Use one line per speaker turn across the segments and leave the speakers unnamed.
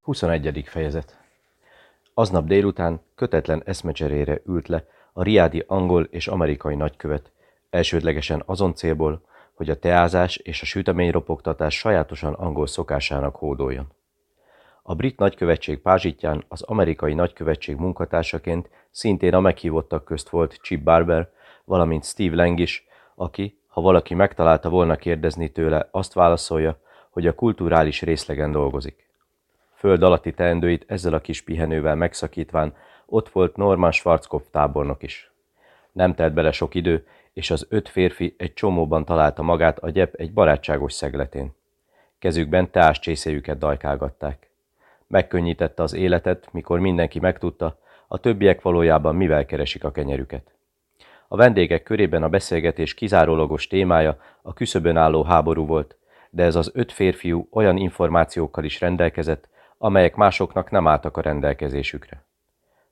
21. fejezet Aznap délután kötetlen eszmecserére ült le a riádi angol és amerikai nagykövet, elsődlegesen azon célból, hogy a teázás és a süteményropogtatás sajátosan angol szokásának hódoljon. A brit nagykövetség pázsitján az amerikai nagykövetség munkatársaként szintén a meghívottak közt volt Chip Barber, valamint Steve Lang is, aki, ha valaki megtalálta volna kérdezni tőle, azt válaszolja, hogy a kulturális részlegen dolgozik. Föld alatti teendőit ezzel a kis pihenővel megszakítván ott volt Norman Schwarzkopf tábornok is. Nem telt bele sok idő, és az öt férfi egy csomóban találta magát a gyep egy barátságos szegletén. Kezükben teás csészéjüket dajkálgatták. Megkönnyítette az életet, mikor mindenki megtudta, a többiek valójában mivel keresik a kenyerüket. A vendégek körében a beszélgetés kizárólagos témája a küszöbön álló háború volt, de ez az öt férfiú olyan információkkal is rendelkezett, amelyek másoknak nem álltak a rendelkezésükre.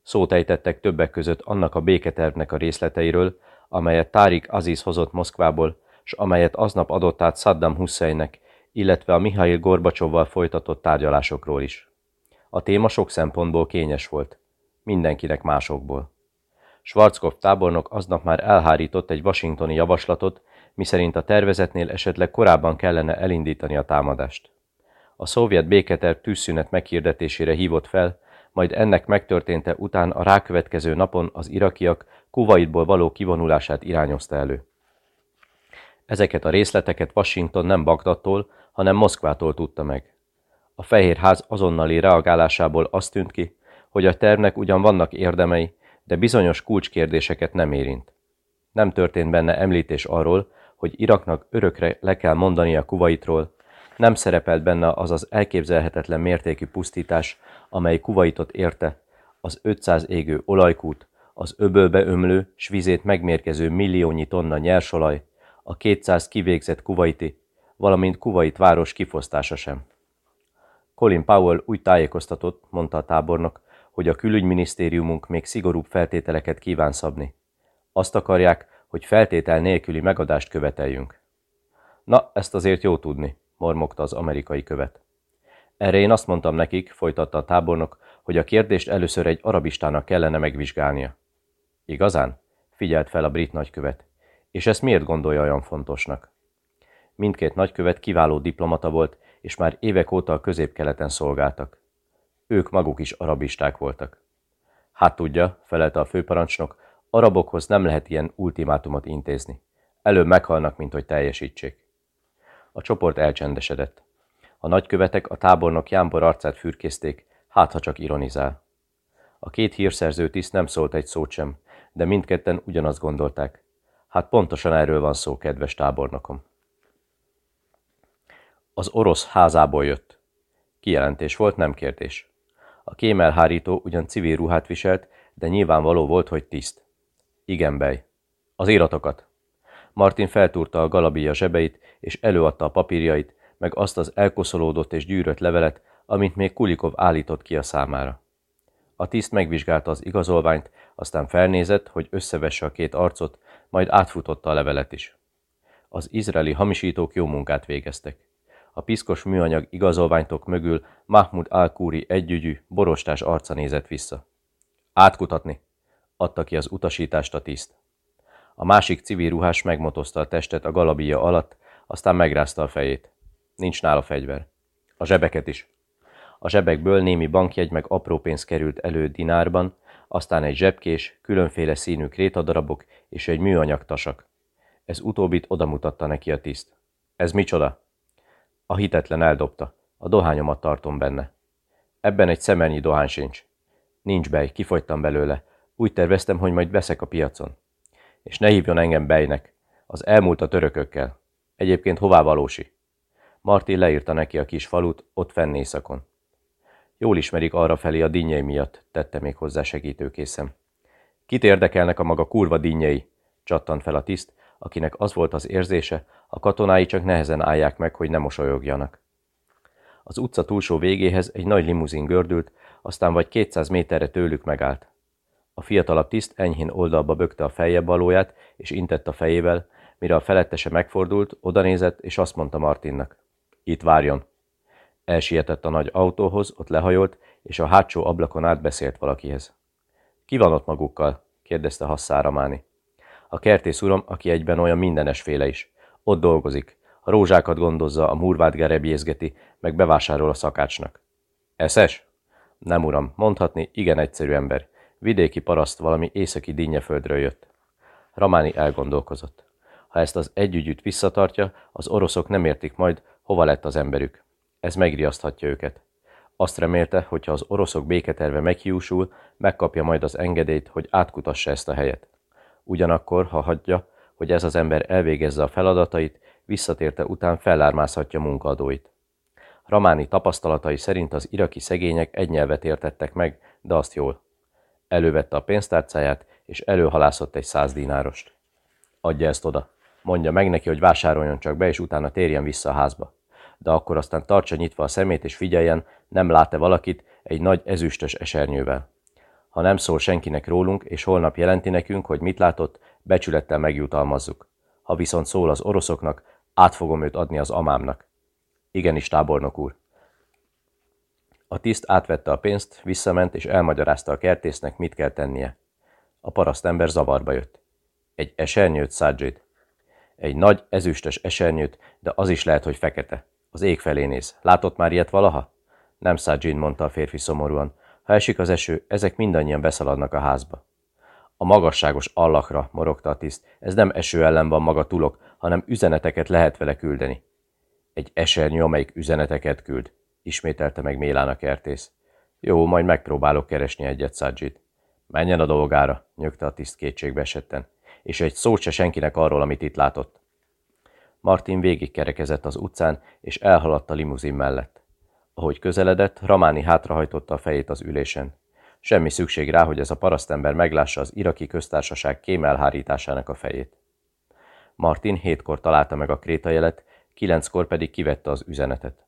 Szót ejtettek többek között annak a béketervnek a részleteiről, amelyet Tárik Aziz hozott Moszkvából, s amelyet aznap adott át Saddam Husseinnek, illetve a Mihail Gorbacsovval folytatott tárgyalásokról is. A téma sok szempontból kényes volt. Mindenkinek másokból. Schwarzkopf tábornok aznap már elhárított egy washingtoni javaslatot, miszerint a tervezetnél esetleg korábban kellene elindítani a támadást. A szovjet béketerv tűzszünet meghirdetésére hívott fel, majd ennek megtörténte után a rákövetkező napon az irakiak Kuwaitból való kivonulását irányozta elő. Ezeket a részleteket Washington nem Bagdadtól, hanem Moszkvától tudta meg. A Fehérház azonnali reagálásából azt tűnt ki, hogy a tervnek ugyan vannak érdemei, de bizonyos kulcskérdéseket nem érint. Nem történt benne említés arról, hogy Iraknak örökre le kell mondania Kuwaitról, nem szerepelt benne az az elképzelhetetlen mértékű pusztítás, amely Kuwaitot érte, az 500 égő olajkút, az öbölbe ömlő, s vizét megmérkező milliónyi tonna nyersolaj, a 200 kivégzett kuvaiti, valamint Kuwait város kifosztása sem. Colin Powell úgy tájékoztatott, mondta a tábornok, hogy a külügyminisztériumunk még szigorúbb feltételeket kíván szabni. Azt akarják, hogy feltétel nélküli megadást követeljünk. Na, ezt azért jó tudni, mormogta az amerikai követ. Erre én azt mondtam nekik, folytatta a tábornok, hogy a kérdést először egy arabistának kellene megvizsgálnia. Igazán? Figyelt fel a brit nagykövet. És ezt miért gondolja olyan fontosnak? Mindkét nagykövet kiváló diplomata volt, és már évek óta a középkeleten szolgáltak. Ők maguk is arabisták voltak. Hát tudja, felelte a főparancsnok, arabokhoz nem lehet ilyen ultimátumot intézni. Előbb meghalnak, mint hogy teljesítsék. A csoport elcsendesedett. A nagykövetek a tábornok Jámbor arcát fürkészték, hát ha csak ironizál. A két hírszerző tiszt nem szólt egy szót sem, de mindketten ugyanazt gondolták. Hát pontosan erről van szó, kedves tábornokom. Az orosz házából jött. Kijelentés volt, nem kérdés. A kémelhárító ugyan civil ruhát viselt, de nyilvánvaló volt, hogy tiszt. Igen, bej. Az íratokat. Martin feltúrta a galabia zsebeit, és előadta a papírjait, meg azt az elkoszolódott és gyűrött levelet, amit még Kulikov állított ki a számára. A tiszt megvizsgálta az igazolványt, aztán felnézett, hogy összevesse a két arcot, majd átfutotta a levelet is. Az izraeli hamisítók jó munkát végeztek. A piszkos műanyag igazolványtok mögül Mahmud al-Kuri együgyű, borostás arca nézett vissza. Átkutatni, adta ki az utasítást a tiszt. A másik civil ruhás megmotozta a testet a galabia alatt, aztán megrázta a fejét. Nincs nála fegyver. A zsebeket is. A zsebekből némi bankjegy meg apró pénz került elő dinárban, aztán egy zsebkés, különféle színű krétadarabok és egy műanyag tasak. Ez utóbbit odamutatta neki a tiszt. Ez micsoda? A hitetlen eldobta. A dohányomat tartom benne. Ebben egy szemernyi dohány sincs. Nincs bej, kifogytam belőle. Úgy terveztem, hogy majd veszek a piacon. És ne hívjon engem bejnek. Az elmúlt a törökökkel. Egyébként hová valósi? Martin leírta neki a kis falut, ott fenn éjszakon. Jól ismerik arra felé a dinnyei miatt, tette még hozzá segítőkészem. Kit érdekelnek a maga kurva dinnyei? csattant fel a tiszt, akinek az volt az érzése, a katonái csak nehezen állják meg, hogy ne mosolyogjanak. Az utca túlsó végéhez egy nagy limuzin gördült, aztán vagy 200 méterre tőlük megállt. A fiatalabb tiszt enyhén oldalba bökte a fejjebb valóját, és intett a fejével, mire a felettese megfordult, odanézett, és azt mondta Martinnak. Itt várjon. Elsietett a nagy autóhoz, ott lehajolt, és a hátsó ablakon átbeszélt valakihez. Ki van ott magukkal? kérdezte Hasszára Máni. A kertész uram, aki egyben olyan mindenesféle is. Ott dolgozik. A rózsákat gondozza, a murvát gerebjézgeti, meg bevásárol a szakácsnak. Eszes? Nem uram, mondhatni, igen egyszerű ember. Vidéki paraszt valami északi dinnyeföldről jött. Ramáni elgondolkozott. Ha ezt az együgyűt visszatartja, az oroszok nem értik majd, hova lett az emberük. Ez megriaszthatja őket. Azt remélte, hogy ha az oroszok béketerve meghiúsul, megkapja majd az engedélyt, hogy átkutassa ezt a helyet. Ugyanakkor, ha hagyja, hogy ez az ember elvégezze a feladatait, visszatérte után fellármázhatja munkaadóit. Ramáni tapasztalatai szerint az iraki szegények egy nyelvet értettek meg, de azt jól. Elővette a pénztárcáját, és előhalászott egy száz dinárost. Adja ezt oda. Mondja meg neki, hogy vásároljon csak be, és utána térjen vissza a házba. De akkor aztán tartsa nyitva a szemét, és figyeljen, nem lát-e valakit egy nagy ezüstös esernyővel. Ha nem szól senkinek rólunk, és holnap jelenti nekünk, hogy mit látott, becsülettel megjutalmazzuk. Ha viszont szól az oroszoknak, át fogom őt adni az amámnak. Igenis, tábornok úr. A tiszt átvette a pénzt, visszament és elmagyarázta a kertésznek, mit kell tennie. A parasztember zavarba jött. Egy esernyőt, Szádzsid. Egy nagy, ezüstös esernyőt, de az is lehet, hogy fekete. Az ég felé néz. Látott már ilyet valaha? Nem, Szádzsid, mondta a férfi szomorúan. Ha esik az eső, ezek mindannyian beszaladnak a házba. A magasságos allakra, morogta a tiszt. Ez nem eső ellen van maga tulok, hanem üzeneteket lehet vele küldeni. Egy esernyő, amelyik üzeneteket küld, ismételte meg Mélán a kertész. Jó, majd megpróbálok keresni egyet, Szádzsit. Menjen a dolgára, nyögte a tiszt kétségbe esetten, és egy szót se senkinek arról, amit itt látott. Martin végigkerekezett az utcán, és elhaladt a limuzin mellett. Ahogy közeledett, Ramáni hátrahajtotta a fejét az ülésen. Semmi szükség rá, hogy ez a parasztember meglássa az iraki köztársaság kémelhárításának a fejét. Martin hétkor találta meg a krétajelet, kilenckor pedig kivette az üzenetet.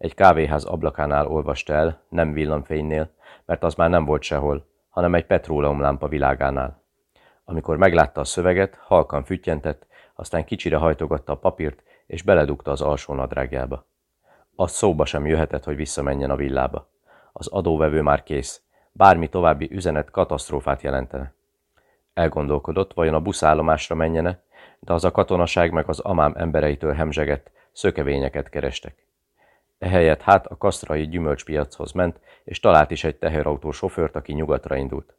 Egy kávéház ablakánál olvasta el, nem villamfénynél, mert az már nem volt sehol, hanem egy petróleumlámpa világánál. Amikor meglátta a szöveget, halkan füttyentett, aztán kicsire hajtogatta a papírt, és beledugta az alsó nadrágjába. Az szóba sem jöhetett, hogy visszamenjen a villába. Az adóvevő már kész, bármi további üzenet katasztrófát jelentene. Elgondolkodott, vajon a buszállomásra menjene, de az a katonaság meg az amám embereitől hemzsegett, szökevényeket kerestek. Ehelyett hát a kasztrai gyümölcspiachoz ment, és talált is egy teherautó sofőrt, aki nyugatra indult.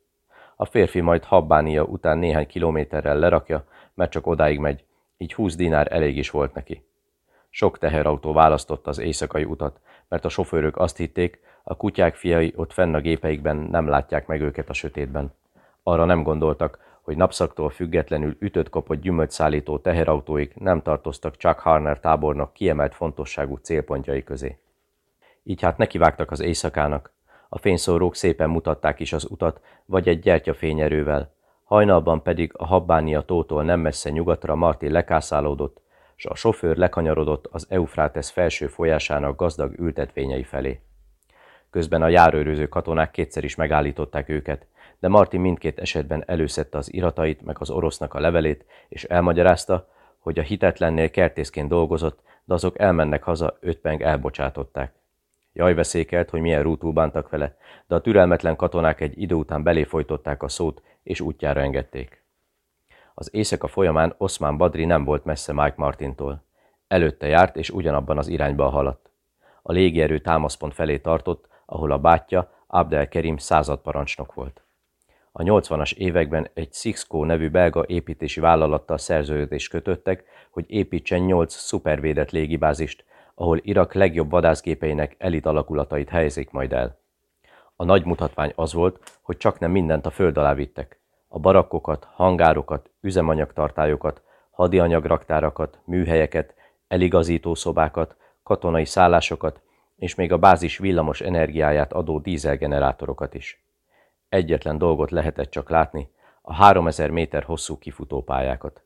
A férfi majd Habbánia után néhány kilométerrel lerakja, mert csak odáig megy, így 20 dinár elég is volt neki. Sok teherautó választotta az éjszakai utat, mert a sofőrök azt hitték, a kutyák fiai ott fenn a gépeikben nem látják meg őket a sötétben. Arra nem gondoltak, hogy napszaktól függetlenül ütött kapott gyümölcszállító teherautóik nem tartoztak Chuck Harner tábornok kiemelt fontosságú célpontjai közé. Így hát nekivágtak az éjszakának. A fényszórók szépen mutatták is az utat, vagy egy gyertyafényerővel. Hajnalban pedig a Habbánia tótól nem messze nyugatra Martin lekászálódott, s a sofőr lekanyarodott az Eufrátesz felső folyásának gazdag ültetvényei felé. Közben a járőröző katonák kétszer is megállították őket, de Martin mindkét esetben előszedte az iratait, meg az orosznak a levelét, és elmagyarázta, hogy a hitetlennél kertészként dolgozott, de azok elmennek haza, őt meg elbocsátották. Jaj veszékelt, hogy milyen rútul bántak vele, de a türelmetlen katonák egy idő után belé folytották a szót, és útjára engedték. Az éjszaka folyamán Osman Badri nem volt messze Mike Martintól. Előtte járt, és ugyanabban az irányba haladt. A légierő támaszpont felé tartott, ahol a bátyja, Abdel Kerim századparancsnok volt. A 80-as években egy Sixco nevű belga építési vállalattal szerződést kötöttek, hogy építsen 8 szupervédett légibázist, ahol Irak legjobb vadászgépeinek elit alakulatait helyezik majd el. A nagy mutatvány az volt, hogy csak nem mindent a föld alá vittek. A barakkokat, hangárokat, üzemanyagtartályokat, hadianyagraktárakat, műhelyeket, eligazító szobákat, katonai szállásokat, és még a bázis villamos energiáját adó dízelgenerátorokat is. Egyetlen dolgot lehetett csak látni, a 3000 méter hosszú kifutópályákat.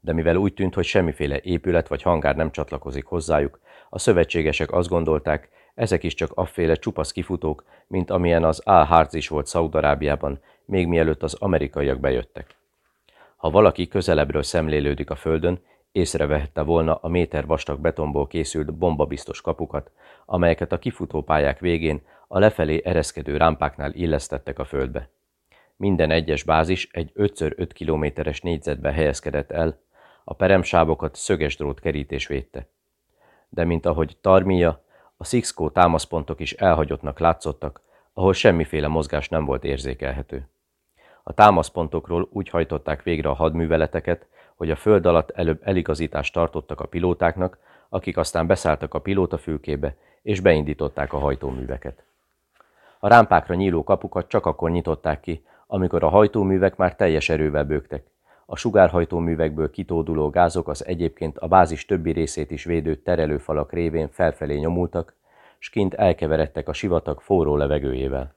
De mivel úgy tűnt, hogy semmiféle épület vagy hangár nem csatlakozik hozzájuk, a szövetségesek azt gondolták, ezek is csak afféle csupasz kifutók, mint amilyen az al is volt Szaudarábiában, még mielőtt az amerikaiak bejöttek. Ha valaki közelebbről szemlélődik a földön, észrevehette volna a méter vastag betonból készült bombabiztos kapukat, amelyeket a kifutópályák végén a lefelé ereszkedő rámpáknál illesztettek a földbe. Minden egyes bázis egy 5x5 kilométeres négyzetbe helyezkedett el, a peremsávokat szöges drót kerítés védte. De mint ahogy Tarmia, a Sixkó támaszpontok is elhagyottnak látszottak, ahol semmiféle mozgás nem volt érzékelhető. A támaszpontokról úgy hajtották végre a hadműveleteket, hogy a föld alatt előbb eligazítást tartottak a pilótáknak, akik aztán beszálltak a pilótafülkébe, és beindították a hajtóműveket. A rámpákra nyíló kapukat csak akkor nyitották ki, amikor a hajtóművek már teljes erővel bőgtek. A sugárhajtóművekből kitóduló gázok az egyébként a bázis többi részét is védő terelőfalak révén felfelé nyomultak, s kint elkeveredtek a sivatag forró levegőjével.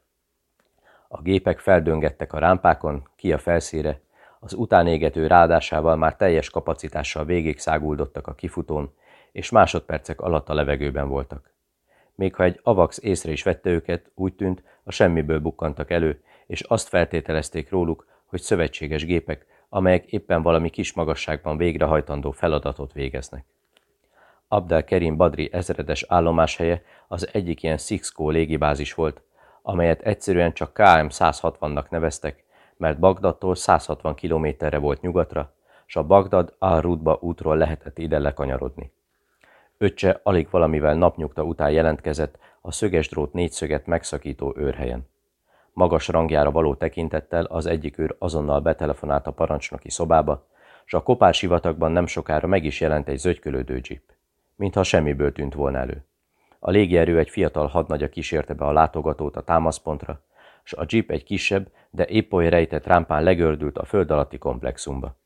A gépek feldöngettek a rámpákon, ki a felszíre, az utánégető rádásával már teljes kapacitással végig száguldottak a kifutón, és másodpercek alatt a levegőben voltak. Még ha egy avax észre is vette őket, úgy tűnt, a semmiből bukkantak elő, és azt feltételezték róluk, hogy szövetséges gépek, amelyek éppen valami kis magasságban végrehajtandó feladatot végeznek. Abdel Kerim Badri ezredes állomáshelye az egyik ilyen Sixkó légibázis volt, amelyet egyszerűen csak KM-160-nak neveztek, mert Bagdadtól 160 kilométerre volt nyugatra, s a Bagdad al-Rudba útról lehetett ide lekanyarodni. Öccse alig valamivel napnyugta után jelentkezett a szöges drót négyszöget megszakító őrhelyen. Magas rangjára való tekintettel az egyik őr azonnal betelefonált a parancsnoki szobába, s a kopás sivatagban nem sokára meg is jelent egy zögykölődő jeep, mintha semmiből tűnt volna elő. A légierő egy fiatal hadnagya kísérte be a látogatót a támaszpontra, s a jeep egy kisebb, de épp oly rejtett rámpán legördült a föld alatti komplexumba.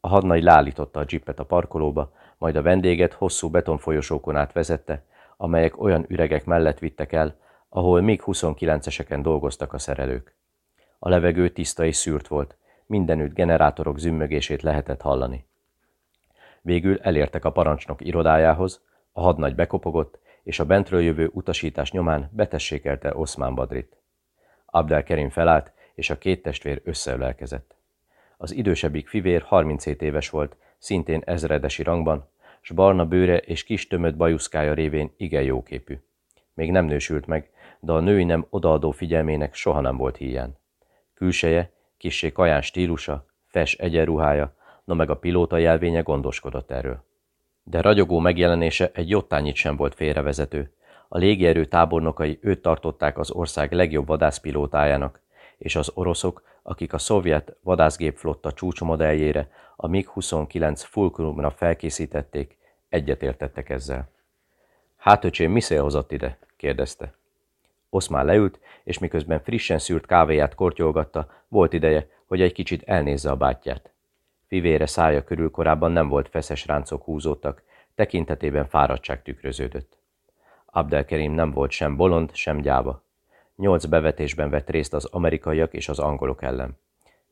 A hadnagy leállította a jeepet a parkolóba, majd a vendéget hosszú betonfolyosókon át vezette, amelyek olyan üregek mellett vittek el, ahol még 29-eseken dolgoztak a szerelők. A levegő tiszta és szűrt volt, mindenütt generátorok zümmögését lehetett hallani. Végül elértek a parancsnok irodájához, a hadnagy bekopogott, és a bentről jövő utasítás nyomán betessékelte Oszmán Badrit. Abdel Kerim felállt, és a két testvér összeölelkezett. Az idősebbik fivér 37 éves volt, szintén ezredesi rangban, s barna bőre és kis tömött bajuszkája révén igen jóképű. Még nem nősült meg, de a női nem odaadó figyelmének soha nem volt hiány. Külseje, kissé kaján stílusa, fes egyenruhája, no meg a pilóta jelvénye gondoskodott erről. De ragyogó megjelenése egy jottányit sem volt félrevezető. A légierő tábornokai őt tartották az ország legjobb vadászpilótájának, és az oroszok, akik a szovjet vadászgépflotta csúcsmodelljére, a MiG-29 Fulcrumra felkészítették, egyetértettek ezzel. Hát öcsém, mi hozott ide? kérdezte. Oszmán leült, és miközben frissen szűrt kávéját kortyolgatta, volt ideje, hogy egy kicsit elnézze a bátyját. Fivére szája körül korábban nem volt feszes ráncok húzódtak, tekintetében fáradtság tükröződött. Abdelkerim nem volt sem bolond, sem gyáva. Nyolc bevetésben vett részt az amerikaiak és az angolok ellen.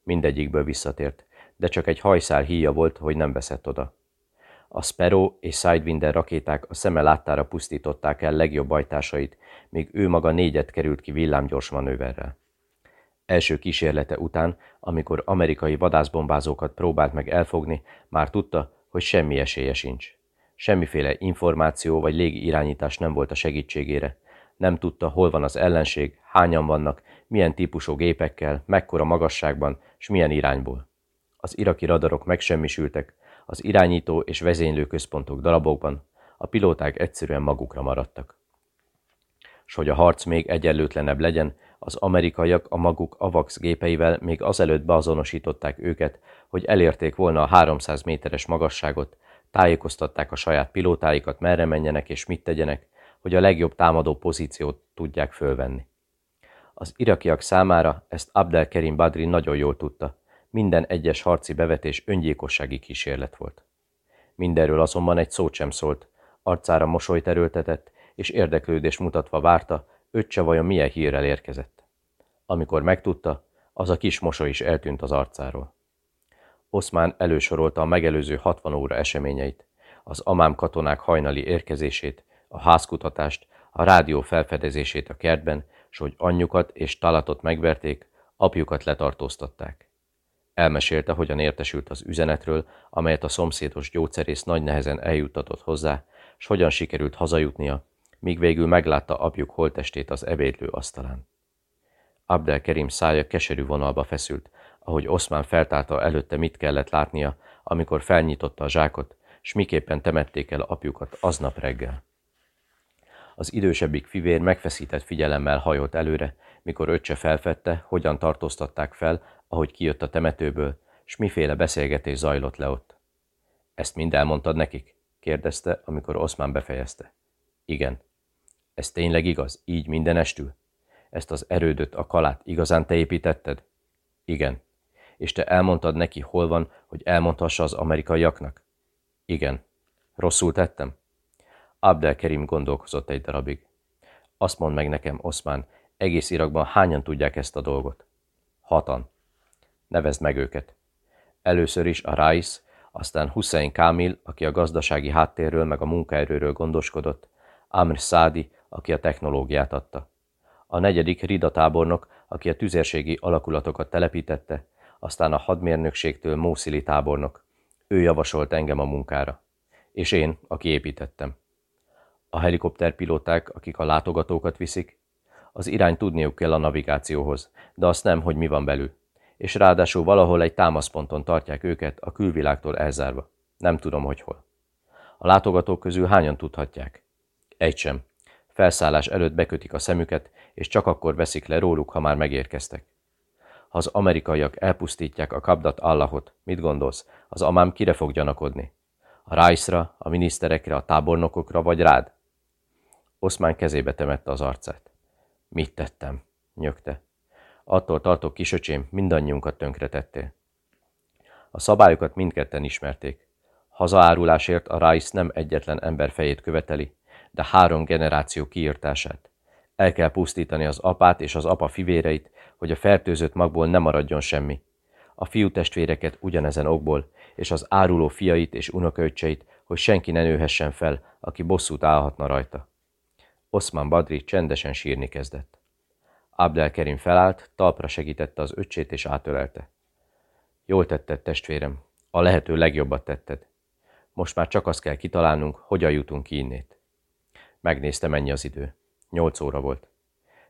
Mindegyikből visszatért, de csak egy hajszál híja volt, hogy nem veszett oda. A Sparrow és Sidewinder rakéták a szeme láttára pusztították el legjobb bajtásait, míg ő maga négyet került ki villámgyors manőverrel. Első kísérlete után, amikor amerikai vadászbombázókat próbált meg elfogni, már tudta, hogy semmi esélye sincs. Semmiféle információ vagy légi irányítás nem volt a segítségére. Nem tudta, hol van az ellenség, hányan vannak, milyen típusú gépekkel, mekkora magasságban, és milyen irányból. Az iraki radarok megsemmisültek, az irányító és vezénylő központok darabokban, a pilóták egyszerűen magukra maradtak. S hogy a harc még egyenlőtlenebb legyen, az amerikaiak a maguk AVAX gépeivel még azelőtt beazonosították őket, hogy elérték volna a 300 méteres magasságot, tájékoztatták a saját pilótáikat, merre menjenek és mit tegyenek, hogy a legjobb támadó pozíciót tudják fölvenni. Az irakiak számára ezt Abdel Kerim Badri nagyon jól tudta, minden egyes harci bevetés öngyilkossági kísérlet volt. Mindenről azonban egy szót sem szólt, arcára mosolyt erőltetett, és érdeklődés mutatva várta, öccse vajon milyen hírrel érkezett. Amikor megtudta, az a kis mosoly is eltűnt az arcáról. Oszmán elősorolta a megelőző 60 óra eseményeit, az amám katonák hajnali érkezését, a házkutatást, a rádió felfedezését a kertben, s hogy anyjukat és talatot megverték, apjukat letartóztatták. Elmesélte, hogyan értesült az üzenetről, amelyet a szomszédos gyógyszerész nagy nehezen eljuttatott hozzá, s hogyan sikerült hazajutnia, míg végül meglátta apjuk holtestét az ebédlő asztalán. Abdel Kerim szája keserű vonalba feszült, ahogy Oszmán feltárta előtte mit kellett látnia, amikor felnyitotta a zsákot, s miképpen temették el apjukat aznap reggel. Az idősebbik fivér megfeszített figyelemmel hajolt előre, mikor öccse felfedte, hogyan tartóztatták fel, ahogy kijött a temetőből, s miféle beszélgetés zajlott le ott. Ezt mind elmondtad nekik? kérdezte, amikor Oszmán befejezte. Igen. Ez tényleg igaz, így minden estül? Ezt az erődöt, a kalát igazán te építetted? Igen. És te elmondtad neki, hol van, hogy elmondhassa az amerikaiaknak? Igen. Rosszul tettem? Abdel Kerim gondolkozott egy darabig. Azt mondd meg nekem, Oszmán, egész Irakban hányan tudják ezt a dolgot? Hatan. Nevezd meg őket. Először is a Rais, aztán Hussein Kamil, aki a gazdasági háttérről meg a munkaerőről gondoskodott, Amr Szádi, aki a technológiát adta. A negyedik Rida tábornok, aki a tüzérségi alakulatokat telepítette, aztán a hadmérnökségtől Mószili tábornok. Ő javasolt engem a munkára. És én, aki építettem. A helikopterpilóták, akik a látogatókat viszik, az irány tudniuk kell a navigációhoz, de azt nem, hogy mi van belül. És ráadásul valahol egy támaszponton tartják őket a külvilágtól elzárva. Nem tudom, hogy hol. A látogatók közül hányan tudhatják? Egy sem. Felszállás előtt bekötik a szemüket, és csak akkor veszik le róluk, ha már megérkeztek. Ha az amerikaiak elpusztítják a Kabdat Allahot, mit gondolsz, az amám kire fog gyanakodni? A Rájszra, a miniszterekre, a tábornokokra vagy rád? Oszmán kezébe temette az arcát. Mit tettem? nyögte. Attól tartok, kisöcsém, mindannyiunkat tönkretettél. A szabályokat mindketten ismerték. Hazaárulásért a Rice nem egyetlen ember fejét követeli, de három generáció kiirtását. El kell pusztítani az apát és az apa fivéreit, hogy a fertőzött magból ne maradjon semmi. A fiú testvéreket ugyanezen okból, és az áruló fiait és unokaöccseit, hogy senki ne nőhessen fel, aki bosszút állhatna rajta. Oszman Badri csendesen sírni kezdett. Abdelkerim felállt, talpra segítette az öccsét és átölelte. Jól tetted, testvérem, a lehető legjobbat tetted. Most már csak azt kell kitalálnunk, hogyan jutunk ki innét. Megnézte, mennyi az idő. Nyolc óra volt.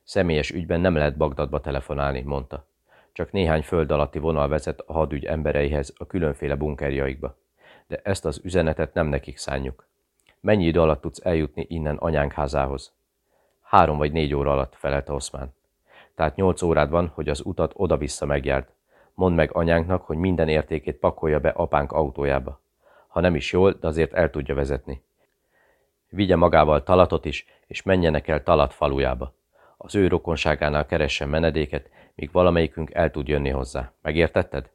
Személyes ügyben nem lehet Bagdadba telefonálni, mondta. Csak néhány föld alatti vonal vezet a hadügy embereihez a különféle bunkerjaikba. De ezt az üzenetet nem nekik szánjuk. Mennyi idő alatt tudsz eljutni innen anyánk házához? Három vagy négy óra alatt, felelte Oszmán. Tehát nyolc órád van, hogy az utat oda-vissza megjárd. Mondd meg anyánknak, hogy minden értékét pakolja be apánk autójába. Ha nem is jól, de azért el tudja vezetni. Vigye magával talatot is, és menjenek el talat falujába. Az ő rokonságánál keressen menedéket, míg valamelyikünk el tud jönni hozzá. Megértetted?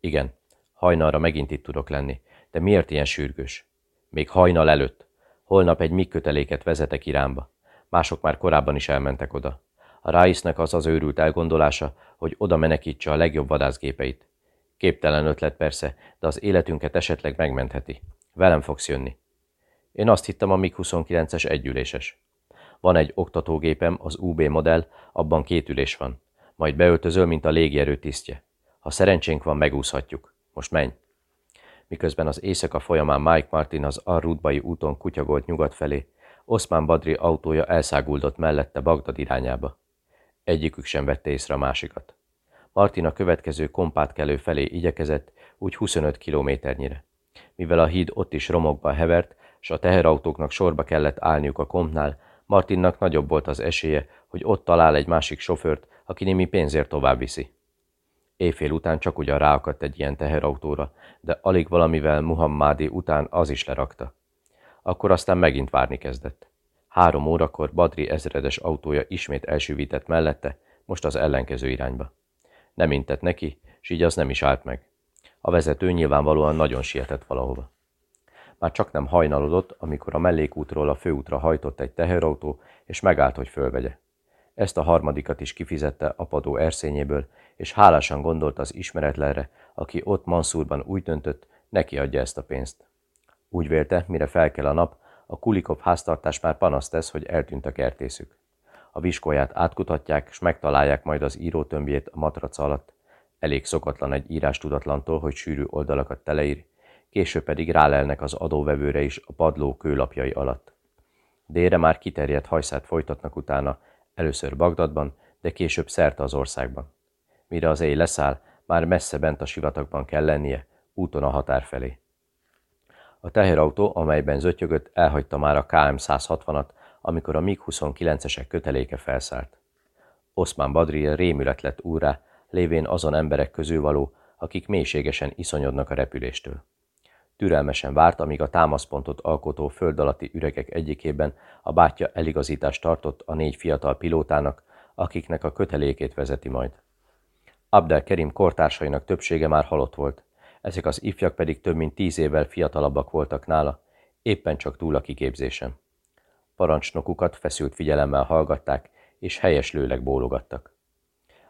Igen. Hajnalra megint itt tudok lenni. De miért ilyen sürgős? Még hajnal előtt. Holnap egy mig köteléket vezetek Iránba. Mások már korábban is elmentek oda. A Ráisznek az az őrült elgondolása, hogy oda menekítse a legjobb vadászgépeit. Képtelen ötlet persze, de az életünket esetleg megmentheti. Velem fogsz jönni. Én azt hittem a MiG-29-es együléses. Van egy oktatógépem, az UB modell, abban két ülés van. Majd beöltözöl, mint a légierő tisztje. Ha szerencsénk van, megúszhatjuk. Most menj! Miközben az éjszaka folyamán Mike Martin az Arrudbai úton kutyagolt nyugat felé, Oszmán Badri autója elszáguldott mellette Bagdad irányába. Egyikük sem vette észre a másikat. Martin a következő kompátkelő felé igyekezett, úgy 25 kilométernyire. Mivel a híd ott is romokba hevert, s a teherautóknak sorba kellett állniuk a kompnál, Martinnak nagyobb volt az esélye, hogy ott talál egy másik sofőrt, aki némi pénzért tovább viszi. Éjfél után csak ugyan ráakadt egy ilyen teherautóra, de alig valamivel Muhammadi után az is lerakta. Akkor aztán megint várni kezdett. Három órakor Badri ezredes autója ismét elsüvített mellette, most az ellenkező irányba. Nem intett neki, s így az nem is állt meg. A vezető nyilvánvalóan nagyon sietett valahova. Már csak nem hajnalodott, amikor a mellékútról a főútra hajtott egy teherautó, és megállt, hogy fölvegye. Ezt a harmadikat is kifizette apadó erszényéből, és hálásan gondolt az ismeretlenre, aki ott Mansurban úgy döntött, neki adja ezt a pénzt. Úgy vélte, mire felkel a nap, a Kulikov háztartás már panaszt tesz, hogy eltűnt a kertészük. A viskóját átkutatják, és megtalálják majd az írótömbjét a matrac alatt. elég szokatlan egy írás tudatlantól, hogy sűrű oldalakat teleír, később pedig rálelnek az adóvevőre is a padló kőlapjai alatt. Délre már kiterjedt hajszát folytatnak utána, először Bagdadban, de később szerte az országban. Mire az éj leszáll, már messze bent a sivatagban kell lennie, úton a határ felé. A teherautó, amelyben zötyögött, elhagyta már a KM160-at, amikor a MiG-29-esek köteléke felszállt. Oszmán Badri rémület lett úrá, lévén azon emberek közül való, akik mélységesen iszonyodnak a repüléstől. Türelmesen várt, amíg a támaszpontot alkotó föld alatti üregek egyikében a bátyja eligazítást tartott a négy fiatal pilótának, akiknek a kötelékét vezeti majd. Abdel Kerim kortársainak többsége már halott volt, ezek az ifjak pedig több mint tíz évvel fiatalabbak voltak nála, éppen csak túl a kiképzésen. Parancsnokukat feszült figyelemmel hallgatták, és helyeslőleg bólogattak.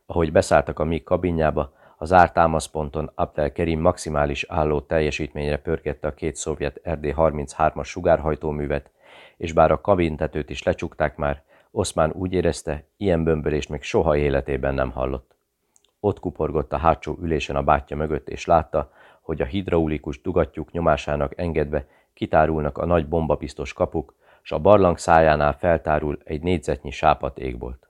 Ahogy beszálltak a mi kabinjába, az ártámaszponton Abdel Kerim maximális álló teljesítményre pörgette a két szovjet RD-33-as sugárhajtóművet, és bár a kabintetőt is lecsukták már, Oszmán úgy érezte, ilyen bömbölést még soha életében nem hallott. Ott kuporgott a hátsó ülésen a bátyja mögött, és látta, hogy a hidraulikus dugattyúk nyomásának engedve kitárulnak a nagy bombabiztos kapuk, s a barlang szájánál feltárul egy négyzetnyi sápat égbolt.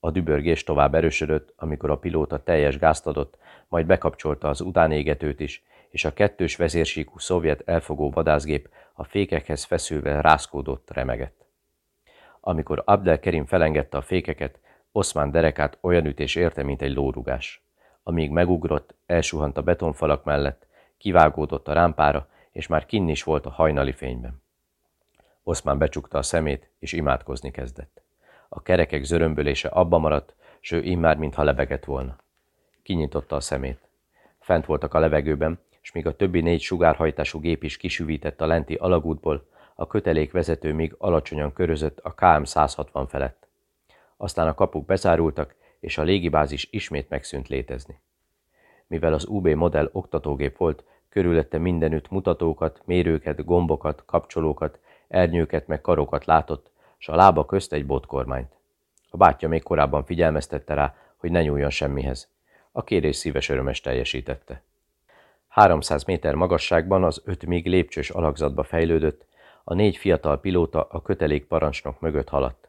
A dübörgés tovább erősödött, amikor a pilóta teljes gázt adott, majd bekapcsolta az utánégetőt is, és a kettős vezérsíkú szovjet elfogó vadászgép a fékekhez feszülve rászkódott, remegett. Amikor Abdel Kerim felengedte a fékeket, Oszmán derekát olyan ütés érte, mint egy lórugás. Amíg megugrott, elsuhant a betonfalak mellett, kivágódott a rámpára, és már kinn is volt a hajnali fényben. Oszmán becsukta a szemét, és imádkozni kezdett. A kerekek zörömbölése abba maradt, s ő immár mintha lebegett volna. Kinyitotta a szemét. Fent voltak a levegőben, és míg a többi négy sugárhajtású gép is kisüvített a lenti alagútból, a kötelék vezető még alacsonyan körözött a KM-160 felett. Aztán a kapuk bezárultak, és a légibázis ismét megszűnt létezni. Mivel az UB modell oktatógép volt, körülötte mindenütt mutatókat, mérőket, gombokat, kapcsolókat, ernyőket meg karokat látott, s a lába közt egy botkormányt. A bátyja még korábban figyelmeztette rá, hogy ne nyúljon semmihez. A kérés szíves örömes teljesítette. 300 méter magasságban az öt még lépcsős alakzatba fejlődött, a négy fiatal pilóta a kötelék parancsnok mögött haladt.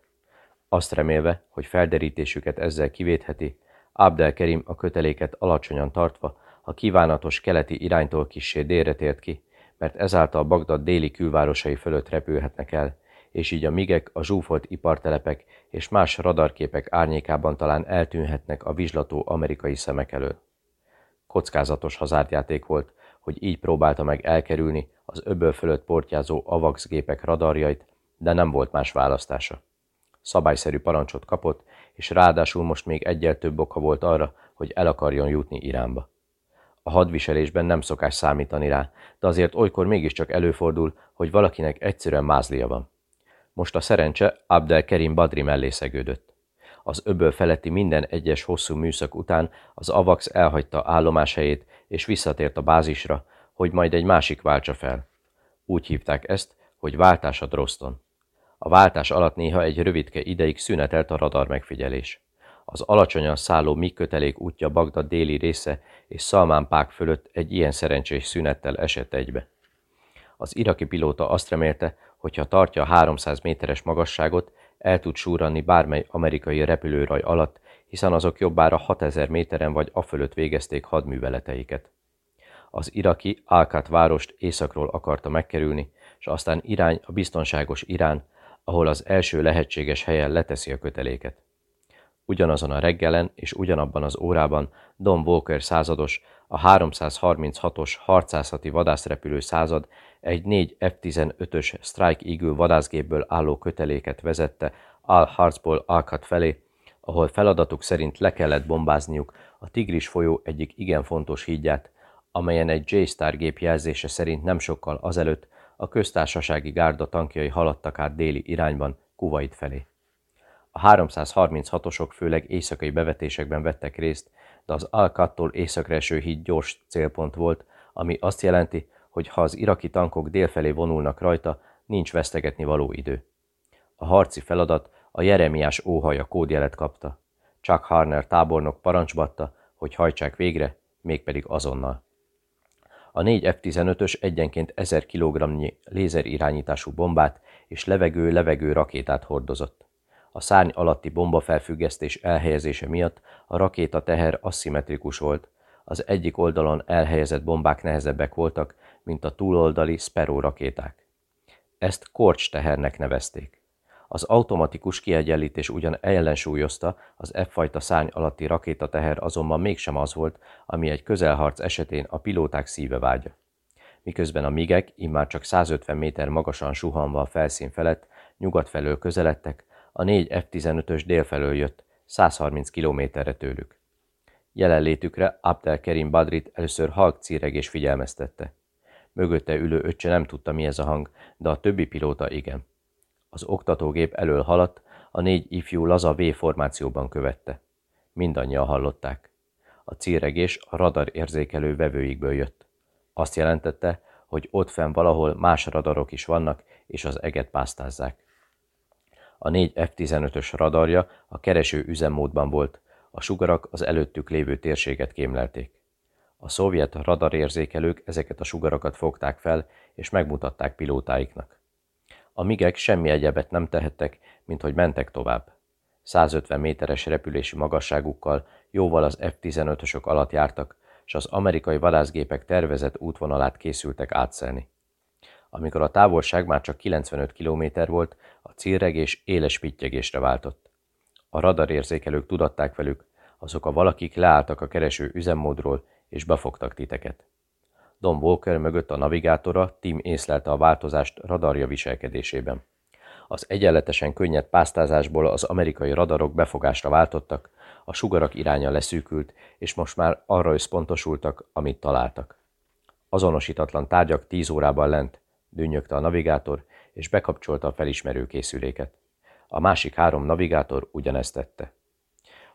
Azt remélve, hogy felderítésüket ezzel kivétheti, Abdelkerim a köteléket alacsonyan tartva a kívánatos keleti iránytól kissé délre tért ki, mert ezáltal Bagdad déli külvárosai fölött repülhetnek el, és így a migek, a zsúfolt ipartelepek és más radarképek árnyékában talán eltűnhetnek a vizslató amerikai szemek elől. Kockázatos hazárdjáték volt, hogy így próbálta meg elkerülni az öböl fölött portyázó AVAX gépek radarjait, de nem volt más választása. Szabályszerű parancsot kapott, és ráadásul most még egyel több oka volt arra, hogy el akarjon jutni Iránba. A hadviselésben nem szokás számítani rá, de azért olykor mégiscsak előfordul, hogy valakinek egyszerűen mázlia van. Most a szerencse Abdel Kerim Badri mellé szegődött. Az öböl feletti minden egyes hosszú műszak után az AVAX elhagyta állomáshelyét és visszatért a bázisra, hogy majd egy másik váltsa fel. Úgy hívták ezt, hogy váltás a Droston. A váltás alatt néha egy rövidke ideig szünetelt a radar megfigyelés. Az alacsonyan szálló MIG kötelék útja Bagdad déli része és Szalmán Pák fölött egy ilyen szerencsés szünettel esett egybe. Az iraki pilóta azt remélte, hogy ha tartja a 300 méteres magasságot, el tud súranni bármely amerikai repülőraj alatt, hiszen azok jobbára 6000 méteren vagy afölött végezték hadműveleteiket. Az iraki Alkat várost északról akarta megkerülni, és aztán irány a biztonságos Irán, ahol az első lehetséges helyen leteszi a köteléket. Ugyanazon a reggelen és ugyanabban az órában Don Walker százados, a 336-os harcászati vadászrepülő század egy négy F-15-ös Strike Eagle vadászgépből álló köteléket vezette Al-Harzból Alkat felé, ahol feladatuk szerint le kellett bombázniuk a Tigris folyó egyik igen fontos hídját, amelyen egy J-Star gép jelzése szerint nem sokkal azelőtt a köztársasági gárda tankjai haladtak át déli irányban, Kuwait felé. A 336-osok főleg éjszakai bevetésekben vettek részt, de az Al-Kattól északra eső híd gyors célpont volt, ami azt jelenti, hogy ha az iraki tankok délfelé vonulnak rajta, nincs vesztegetni való idő. A harci feladat a Jeremiás óhaja kódjelet kapta. Chuck Harner tábornok parancsbatta, hogy hajtsák végre, mégpedig azonnal. A négy F-15-ös egyenként 1000 kg lézerirányítású bombát és levegő-levegő rakétát hordozott. A szárny alatti bombafelfüggesztés elhelyezése miatt a rakéta teher aszimmetrikus volt, az egyik oldalon elhelyezett bombák nehezebbek voltak, mint a túloldali Sparrow rakéták. Ezt korcs tehernek nevezték. Az automatikus kiegyenlítés ugyan ellensúlyozta, az F-fajta szárny alatti rakétateher azonban mégsem az volt, ami egy közelharc esetén a pilóták szíve vágya. Miközben a migek immár csak 150 méter magasan suhanva a felszín felett nyugat felől közeledtek, a négy F-15-ös dél felől jött, 130 kilométerre tőlük. Jelenlétükre Abdel Kerim Badrit először halk círegés figyelmeztette. Mögötte ülő öccse nem tudta, mi ez a hang, de a többi pilóta igen. Az oktatógép elől haladt, a négy ifjú laza V formációban követte. Mindannyian hallották. A círegés a radar érzékelő vevőikből jött. Azt jelentette, hogy ott fenn valahol más radarok is vannak, és az eget pásztázzák. A négy F-15-ös radarja a kereső üzemmódban volt, a sugarak az előttük lévő térséget kémlelték. A szovjet radarérzékelők ezeket a sugarakat fogták fel, és megmutatták pilótáiknak. A migek semmi egyebet nem tehettek, mint hogy mentek tovább. 150 méteres repülési magasságukkal jóval az F-15-ösök alatt jártak, és az amerikai vadászgépek tervezett útvonalát készültek átszelni. Amikor a távolság már csak 95 km volt, a célregés éles pittyegésre váltott. A radarérzékelők tudatták velük, azok a valakik leálltak a kereső üzemmódról, és befogtak titeket. Don Walker mögött a navigátora Tim észlelte a változást radarja viselkedésében. Az egyenletesen könnyed pásztázásból az amerikai radarok befogásra váltottak, a sugarak iránya leszűkült, és most már arra összpontosultak, amit találtak. Azonosítatlan tárgyak tíz órában lent, dünnyögte a navigátor, és bekapcsolta a felismerő készüléket. A másik három navigátor ugyanezt tette.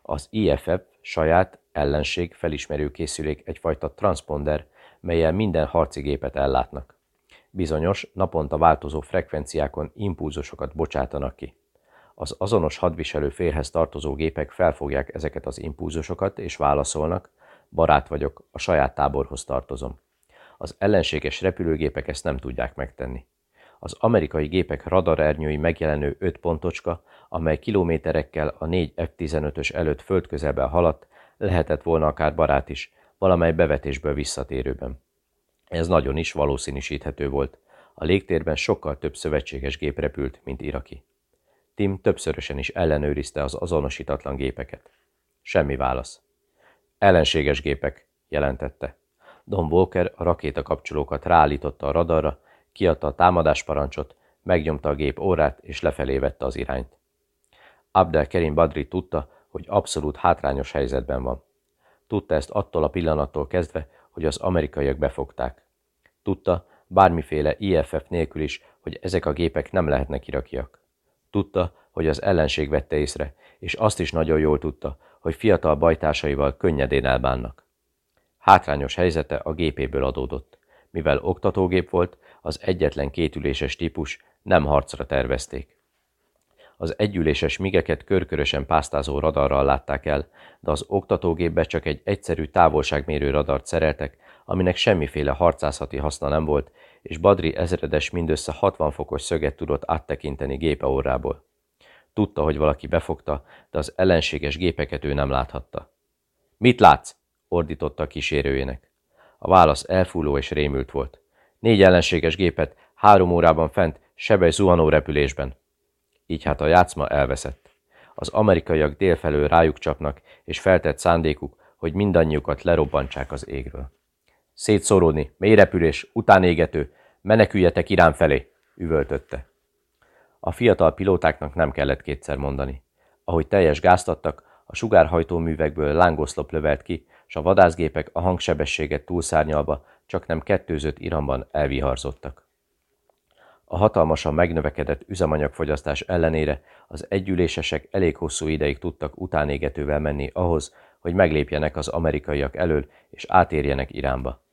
Az IFF saját ellenség felismerő készülék egyfajta transponder, melyel minden harci gépet ellátnak. Bizonyos, naponta változó frekvenciákon impulzusokat bocsátanak ki. Az azonos hadviselő félhez tartozó gépek felfogják ezeket az impulzusokat és válaszolnak, barát vagyok, a saját táborhoz tartozom. Az ellenséges repülőgépek ezt nem tudják megtenni. Az amerikai gépek radarernyői megjelenő öt pontocska, amely kilométerekkel a négy F-15-ös előtt földközelben haladt, lehetett volna akár barát is, valamely bevetésből visszatérőben. Ez nagyon is valószínűsíthető volt. A légtérben sokkal több szövetséges gép repült, mint iraki. Tim többszörösen is ellenőrizte az azonosítatlan gépeket. Semmi válasz. Ellenséges gépek, jelentette. Don Walker a rakétakapcsolókat ráállította a radarra, kiadta a támadásparancsot, megnyomta a gép órát és lefelé vette az irányt. Abdel Kerim Badri tudta, hogy abszolút hátrányos helyzetben van. Tudta ezt attól a pillanattól kezdve, hogy az amerikaiak befogták. Tudta, bármiféle IFF nélkül is, hogy ezek a gépek nem lehetnek irakiak. Tudta, hogy az ellenség vette észre, és azt is nagyon jól tudta, hogy fiatal bajtársaival könnyedén elbánnak. Hátrányos helyzete a gépéből adódott. Mivel oktatógép volt, az egyetlen kétüléses típus nem harcra tervezték. Az együléses migeket körkörösen pásztázó radarral látták el, de az oktatógépbe csak egy egyszerű távolságmérő radart szereltek, aminek semmiféle harcászati haszna nem volt, és Badri ezredes mindössze 60 fokos szöget tudott áttekinteni gépe órából. Tudta, hogy valaki befogta, de az ellenséges gépeket ő nem láthatta. Mit látsz? ordította a kísérőjének. A válasz elfúló és rémült volt. Négy ellenséges gépet, három órában fent, sebej zuhanó repülésben. Így hát a játszma elveszett. Az amerikaiak délfelől rájuk csapnak, és feltett szándékuk, hogy mindannyiukat lerobbantsák az égről. Szétszóródni, mély repülés, utánégető, meneküljetek Irán felé, üvöltötte. A fiatal pilótáknak nem kellett kétszer mondani. Ahogy teljes gáztattak, a sugárhajtóművekből lángoszlop lövelt ki, s a vadászgépek a hangsebességet túlszárnyalva csak nem kettőzött iramban elviharzottak. A hatalmasan megnövekedett üzemanyagfogyasztás ellenére az együlésesek elég hosszú ideig tudtak utánégetővel menni ahhoz, hogy meglépjenek az amerikaiak elől és átérjenek Iránba.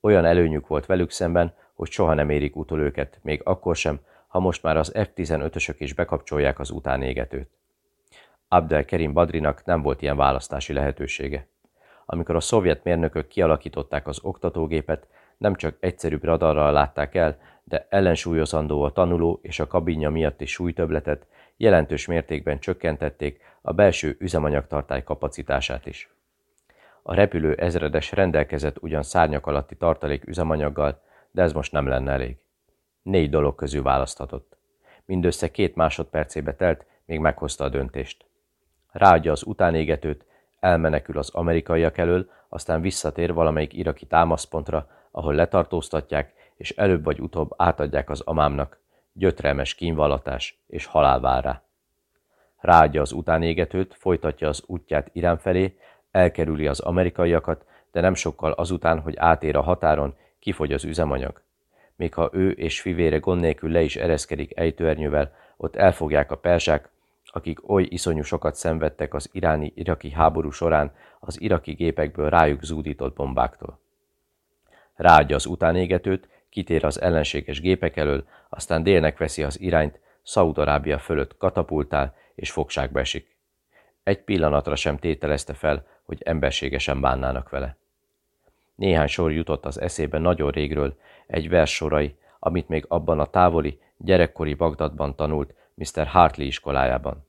Olyan előnyük volt velük szemben, hogy soha nem érik utol őket, még akkor sem, ha most már az F-15-ösök is bekapcsolják az utánégetőt. Abdel Kerim Badrinak nem volt ilyen választási lehetősége. Amikor a szovjet mérnökök kialakították az oktatógépet, nem csak egyszerűbb radarral látták el, de ellensúlyozandó a tanuló és a kabinja miatti súlytöbletet jelentős mértékben csökkentették a belső üzemanyagtartály kapacitását is. A repülő ezredes rendelkezett ugyan szárnyak alatti tartalék üzemanyaggal, de ez most nem lenne elég. Négy dolog közül választhatott. Mindössze két másodpercébe telt, még meghozta a döntést. Ráadja az utánégetőt, elmenekül az amerikaiak elől, aztán visszatér valamelyik iraki támaszpontra, ahol letartóztatják, és előbb vagy utóbb átadják az amámnak, gyötrelmes kínvallatás és halál vár rá. Ráadja az utánégetőt, folytatja az útját Irán felé, elkerüli az amerikaiakat, de nem sokkal azután, hogy átér a határon, kifogy az üzemanyag. Még ha ő és fivére gond nélkül le is ereszkedik ejtőernyővel, ott elfogják a perzsák, akik oly iszonyú sokat szenvedtek az iráni-iraki háború során az iraki gépekből rájuk zúdított bombáktól. Ráadja az utánégetőt, kitér az ellenséges gépek elől, aztán délnek veszi az irányt, Szaudarábia fölött katapultál és fogságba esik. Egy pillanatra sem tételezte fel, hogy emberségesen bánnának vele. Néhány sor jutott az eszébe nagyon régről, egy vers sorai, amit még abban a távoli, gyerekkori Bagdadban tanult Mr. Hartley iskolájában.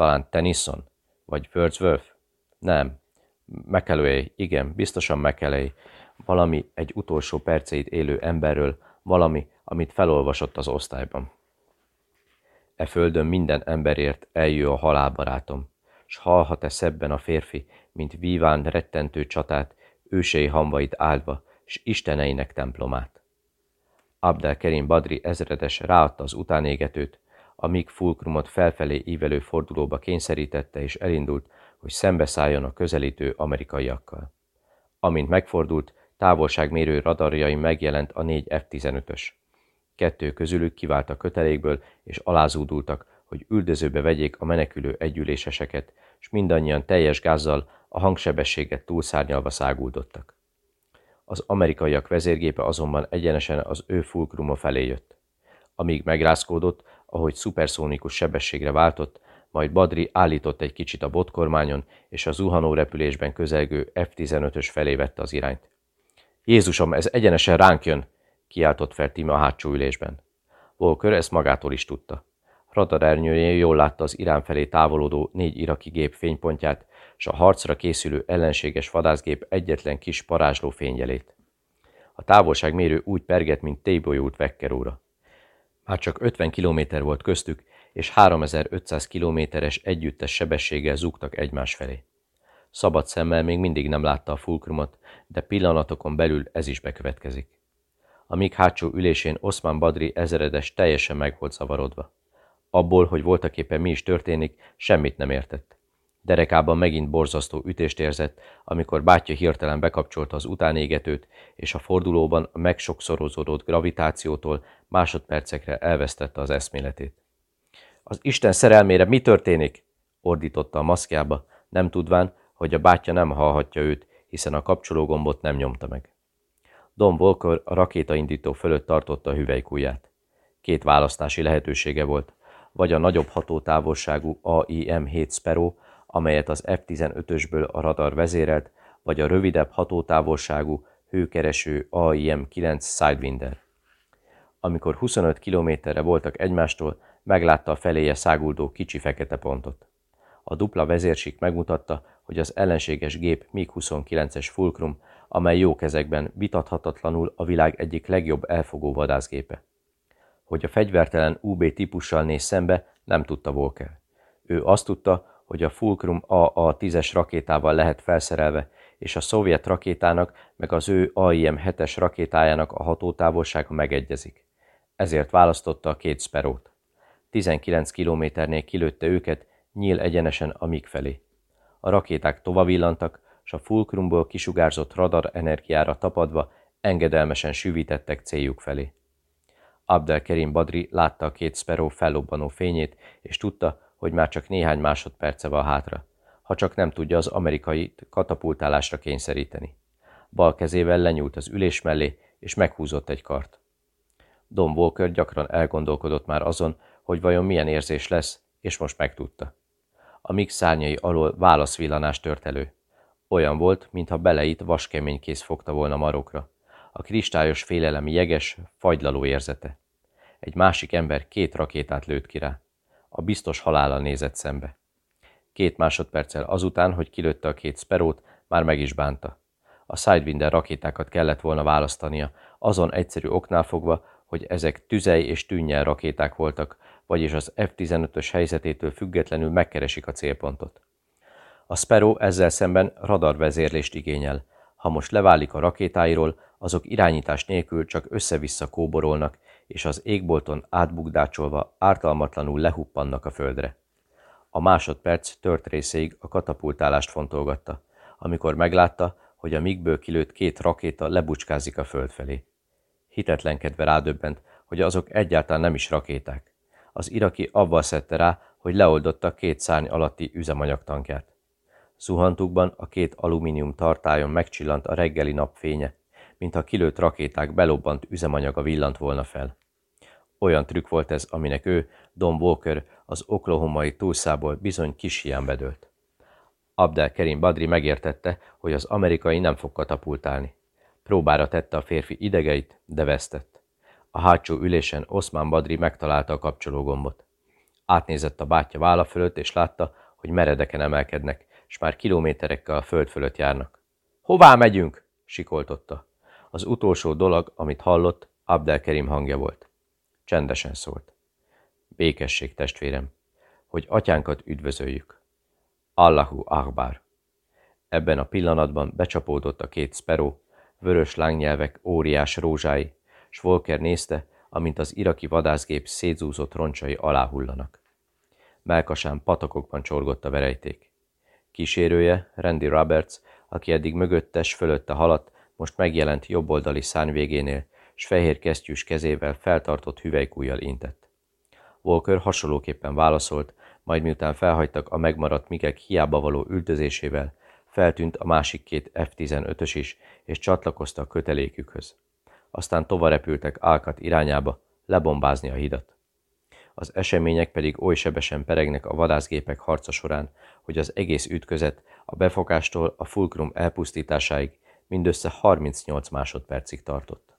Talán Tennyson? Vagy Wordsworth? Nem. McElway, igen, biztosan McElway. Valami egy utolsó perceit élő emberről, valami, amit felolvasott az osztályban. E földön minden emberért eljő a halálbarátom, s hallhat-e szebben a férfi, mint víván rettentő csatát, ősei hamvait áldva, s isteneinek templomát. Abdel Kerim Badri ezredes ráadta az utánégetőt, amíg Fulkrumot felfelé ívelő fordulóba kényszerítette és elindult, hogy szembeszálljon a közelítő amerikaiakkal. Amint megfordult, távolságmérő radarjai megjelent a négy F-15-ös. Kettő közülük kivált a kötelékből, és alázódultak, hogy üldözőbe vegyék a menekülő együléseseket, és mindannyian teljes gázzal a hangsebességet túlszárnyalva száguldottak. Az amerikaiak vezérgépe azonban egyenesen az ő fulkruma felé jött. Amíg megrázkódott, ahogy szuperszónikus sebességre váltott, majd Badri állított egy kicsit a botkormányon, és a zuhanó repülésben közelgő F-15-ös felé vette az irányt. Jézusom, ez egyenesen ránk jön! kiáltott fel Tima a hátsó ülésben. Volker ezt magától is tudta. Radar ernyőjén jól látta az Irán felé távolodó négy iraki gép fénypontját, és a harcra készülő ellenséges vadászgép egyetlen kis parázsló fényjelét. A távolságmérő úgy pergett, mint tébolyult vekkeróra. Már csak 50 kilométer volt köztük, és 3500 kilométeres együttes sebességgel zúgtak egymás felé. Szabad szemmel még mindig nem látta a fulkrumot, de pillanatokon belül ez is bekövetkezik. A míg hátsó ülésén Oszmán Badri ezeredes teljesen meg volt zavarodva. Abból, hogy voltaképpen mi is történik, semmit nem értett. Derekában megint borzasztó ütést érzett, amikor bátyja hirtelen bekapcsolta az utánégetőt, és a fordulóban a megsokszorozódott gravitációtól másodpercekre elvesztette az eszméletét. Az Isten szerelmére mi történik? ordította a maszkjába, nem tudván, hogy a bátyja nem hallhatja őt, hiszen a kapcsológombot nem nyomta meg. Don Volker a rakétaindító fölött tartotta a hüvelykújját. Két választási lehetősége volt, vagy a nagyobb hatótávolságú AIM-7 Sparrow, amelyet az F-15-ösből a radar vezérelt, vagy a rövidebb hatótávolságú hőkereső AIM-9 Sidewinder. Amikor 25 kilométerre voltak egymástól, meglátta a feléje száguldó kicsi fekete pontot. A dupla vezérsik megmutatta, hogy az ellenséges gép MiG-29-es Fulcrum, amely jó kezekben vitathatatlanul a világ egyik legjobb elfogó vadászgépe. Hogy a fegyvertelen UB típussal néz szembe, nem tudta Volker. Ő azt tudta, hogy a Fulcrum AA-10-es rakétával lehet felszerelve, és a szovjet rakétának meg az ő AIM-7-es rakétájának a hatótávolsága megegyezik. Ezért választotta a két Sparrowt. 19 kilométernél kilőtte őket, nyíl egyenesen a MiG felé. A rakéták tovavillantak, s a Fulcrumból kisugárzott radar energiára tapadva engedelmesen süvítettek céljuk felé. Abdelkerim Badri látta a két Sparrow fellobbanó fényét, és tudta, hogy már csak néhány másodperce van hátra, ha csak nem tudja az amerikai katapultálásra kényszeríteni. Bal kezével lenyúlt az ülés mellé, és meghúzott egy kart. Don Walker gyakran elgondolkodott már azon, hogy vajon milyen érzés lesz, és most megtudta. A mix szárnyai alól válaszvillanás tört elő. Olyan volt, mintha beleit vaskemény kész fogta volna marokra. A kristályos félelem jeges, fagylaló érzete. Egy másik ember két rakétát lőtt ki rá. A biztos halála nézett szembe. Két másodperccel azután, hogy kilőtte a két sperót, már meg is bánta. A Sidewinder rakétákat kellett volna választania, azon egyszerű oknál fogva, hogy ezek tüzej és tűnnyel rakéták voltak, vagyis az F-15-ös helyzetétől függetlenül megkeresik a célpontot. A Sparrow ezzel szemben radarvezérlést igényel. Ha most leválik a rakétáiról, azok irányítás nélkül csak össze-vissza kóborolnak, és az égbolton átbukdácsolva ártalmatlanul lehuppannak a földre. A másodperc tört részéig a katapultálást fontolgatta, amikor meglátta, hogy a migből kilőtt két rakéta lebucskázik a föld felé. Hitetlenkedve rádöbbent, hogy azok egyáltalán nem is rakéták. Az iraki avval szedte rá, hogy leoldotta két szárny alatti üzemanyagtankját. Zuhantukban a két alumínium tartályon megcsillant a reggeli napfénye, mintha kilőtt rakéták belobbant üzemanyaga villant volna fel. Olyan trükk volt ez, aminek ő, Don Walker, az oklahomai túlszából bizony kis hián bedőlt. Abdel Kerim Badri megértette, hogy az amerikai nem fog katapultálni. Próbára tette a férfi idegeit, de vesztett. A hátsó ülésen Oszmán Badri megtalálta a kapcsológombot. Átnézett a bátyja válla fölött, és látta, hogy meredeken emelkednek, és már kilométerekkel a föld fölött járnak. Hová megyünk? sikoltotta. Az utolsó dolog, amit hallott, Abdelkerim hangja volt. Csendesen szólt. Békesség, testvérem, hogy atyánkat üdvözöljük. Allahu Akbar. Ebben a pillanatban becsapódott a két speró, vörös lángnyelvek óriás rózsái, s Volker nézte, amint az iraki vadászgép szétzúzott roncsai aláhullanak. Melkasán patakokban csorgott a verejték. Kísérője, Randy Roberts, aki eddig mögöttes fölötte haladt, most megjelent jobboldali szárny végénél, s fehér kesztyűs kezével feltartott hüvelykújjal intett. Walker hasonlóképpen válaszolt, majd miután felhagytak a megmaradt migek hiába való üldözésével, feltűnt a másik két F-15-ös is, és csatlakozta a kötelékükhöz. Aztán tovarepültek Alkat irányába, lebombázni a hidat. Az események pedig oly sebesen peregnek a vadászgépek harca során, hogy az egész ütközet a befogástól a fulkrum elpusztításáig mindössze 38 másodpercig tartott.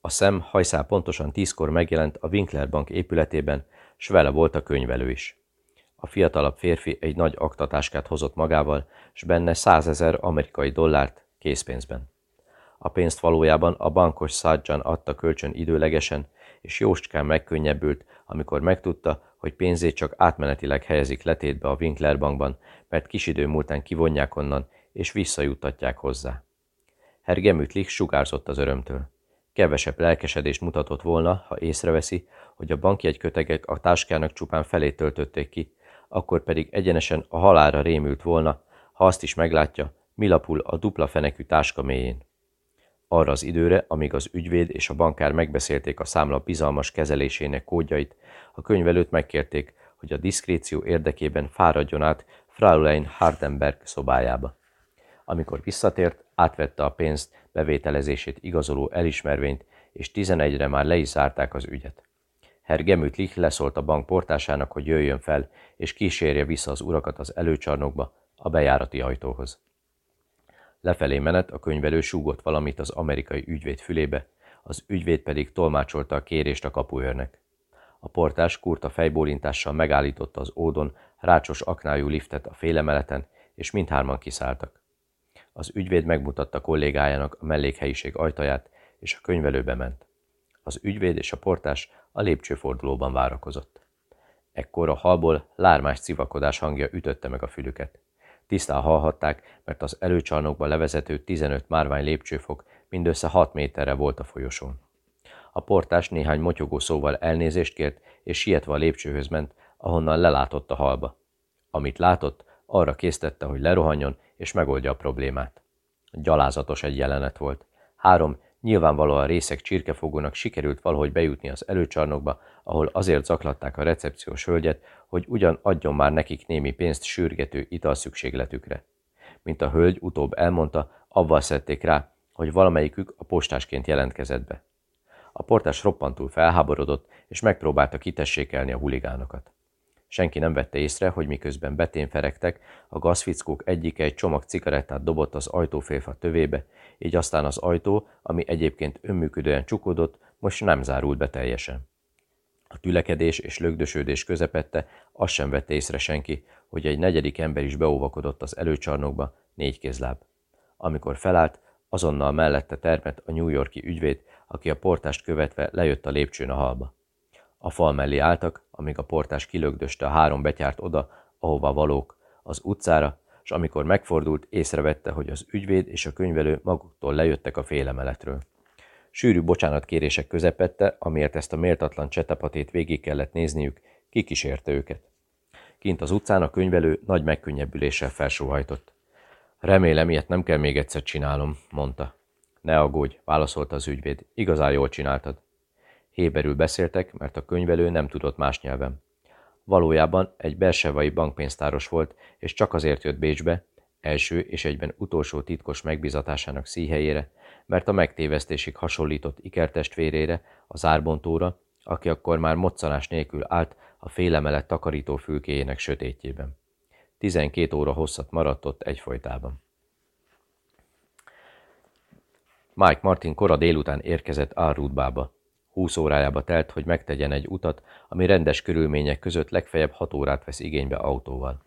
A szem hajszál pontosan tízkor megjelent a Winkler Bank épületében, s vele volt a könyvelő is. A fiatalabb férfi egy nagy aktatáskát hozott magával, s benne százezer amerikai dollárt készpénzben. A pénzt valójában a bankos Sarjan adta kölcsön időlegesen, és jócskán megkönnyebbült, amikor megtudta, hogy pénzét csak átmenetileg helyezik letétbe a Winkler bankban, mert kis idő múltán kivonják onnan, és visszajuttatják hozzá. Herr Gemütlich sugárzott az örömtől. Kevesebb lelkesedést mutatott volna, ha észreveszi, hogy a bankjegykötegek a táskának csupán felét töltötték ki, akkor pedig egyenesen a halára rémült volna, ha azt is meglátja, mi lapul a dupla fenekű táska mélyén. Arra az időre, amíg az ügyvéd és a bankár megbeszélték a számla bizalmas kezelésének kódjait, a könyvelőt megkérték, hogy a diszkréció érdekében fáradjon át Fraulein Hardenberg szobájába. Amikor visszatért, átvette a pénzt, bevételezését igazoló elismervényt, és 11-re már le is zárták az ügyet. Herr Gemütlich leszólt a bank portásának, hogy jöjjön fel, és kísérje vissza az urakat az előcsarnokba, a bejárati ajtóhoz. Lefelé menet a könyvelő súgott valamit az amerikai ügyvéd fülébe, az ügyvéd pedig tolmácsolta a kérést a kapuőrnek. A portás kurta fejbólintással megállította az ódon rácsos aknájú liftet a félemeleten, és mindhárman kiszálltak. Az ügyvéd megmutatta kollégájának a mellékhelyiség ajtaját, és a könyvelőbe ment. Az ügyvéd és a portás a lépcsőfordulóban várakozott. Ekkor a halból lármás civakodás hangja ütötte meg a fülüket. Tisztán hallhatták, mert az előcsarnokba levezető 15 márvány lépcsőfok mindössze 6 méterre volt a folyosón. A portás néhány motyogó szóval elnézést kért, és sietve a lépcsőhöz ment, ahonnan lelátott a halba. Amit látott, arra késztette, hogy lerohanjon és megoldja a problémát. Gyalázatos egy jelenet volt. Három nyilvánvalóan részek csirkefogónak sikerült valahogy bejutni az előcsarnokba, ahol azért zaklatták a recepciós hölgyet, hogy ugyan adjon már nekik némi pénzt sürgető italszükségletükre. Mint a hölgy utóbb elmondta, avval szedték rá, hogy valamelyikük a postásként jelentkezett be. A portás roppantul felháborodott, és megpróbálta kitessékelni a huligánokat. Senki nem vette észre, hogy miközben betén feregtek, a gazfickók egyike egy csomag cigarettát dobott az ajtófélfa tövébe, így aztán az ajtó, ami egyébként önműködően csukódott, most nem zárult be teljesen. A tülekedés és lögdösödés közepette azt sem vette észre senki, hogy egy negyedik ember is beóvakodott az előcsarnokba, négy kézláb. Amikor felállt, azonnal mellette termett a New Yorki ügyvéd, aki a portást követve lejött a lépcsőn a halba. A fal mellé álltak, amíg a portás kilögdöste a három betyárt oda, ahova valók, az utcára, és amikor megfordult, észrevette, hogy az ügyvéd és a könyvelő maguktól lejöttek a félemeletről. Sűrű bocsánatkérések közepette, amiért ezt a méltatlan csetepatét végig kellett nézniük, kikísérte őket. Kint az utcán a könyvelő nagy megkönnyebbüléssel felsóhajtott. Remélem, ilyet nem kell még egyszer csinálnom, mondta. Ne aggódj, válaszolta az ügyvéd, igazán jól csináltad. Héberül beszéltek, mert a könyvelő nem tudott más nyelven. Valójában egy bersevai bankpénztáros volt, és csak azért jött Bécsbe, első és egyben utolsó titkos megbizatásának szíhelyére, mert a megtévesztésig hasonlított ikertestvérére, az árbontóra, aki akkor már moccanás nélkül állt a félemelet takarító fülkéjének sötétjében. Tizenkét óra hosszat maradt ott egyfolytában. Mike Martin kora délután érkezett Alrudbába. Húsz órájába telt, hogy megtegyen egy utat, ami rendes körülmények között legfeljebb hat órát vesz igénybe autóval.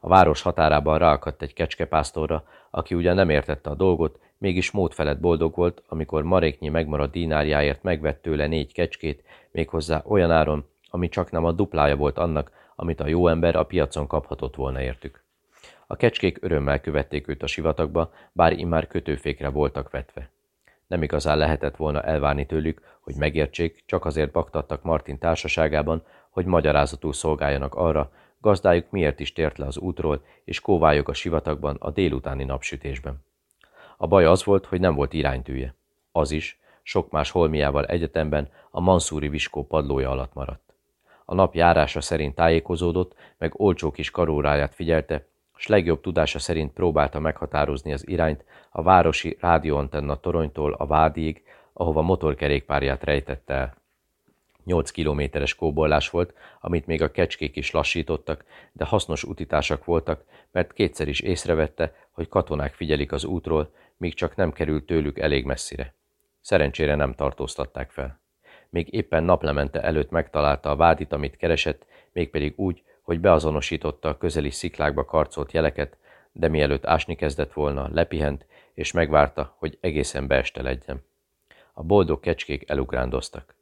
A város határában ráakadt egy kecskepásztorra, aki ugyan nem értette a dolgot, mégis mód felett boldog volt, amikor maréknyi megmaradt dinárjáért megvett tőle négy kecskét, méghozzá olyan áron, ami csak nem a duplája volt annak, amit a jó ember a piacon kaphatott volna értük. A kecskék örömmel követték őt a sivatagba, bár immár kötőfékre voltak vetve. Nem igazán lehetett volna elvárni tőlük, hogy megértsék, csak azért baktattak Martin társaságában, hogy magyarázatul szolgáljanak arra, gazdájuk miért is tért le az útról, és kóvályog a sivatagban a délutáni napsütésben. A baj az volt, hogy nem volt iránytűje. Az is, sok más holmiával egyetemben a Mansúri viskó padlója alatt maradt. A nap járása szerint tájékozódott, meg olcsó kis karóráját figyelte, s legjobb tudása szerint próbálta meghatározni az irányt a városi rádióantenna toronytól a vádig, ahova motorkerékpárját rejtette el. 8 kilométeres kóborlás volt, amit még a kecskék is lassítottak, de hasznos utitásak voltak, mert kétszer is észrevette, hogy katonák figyelik az útról, míg csak nem került tőlük elég messzire. Szerencsére nem tartóztatták fel. Még éppen naplemente előtt megtalálta a vádit, amit keresett, mégpedig úgy, hogy beazonosította a közeli sziklákba karcolt jeleket, de mielőtt ásni kezdett volna, lepihent, és megvárta, hogy egészen beeste legyen. A boldog kecskék elugrándoztak.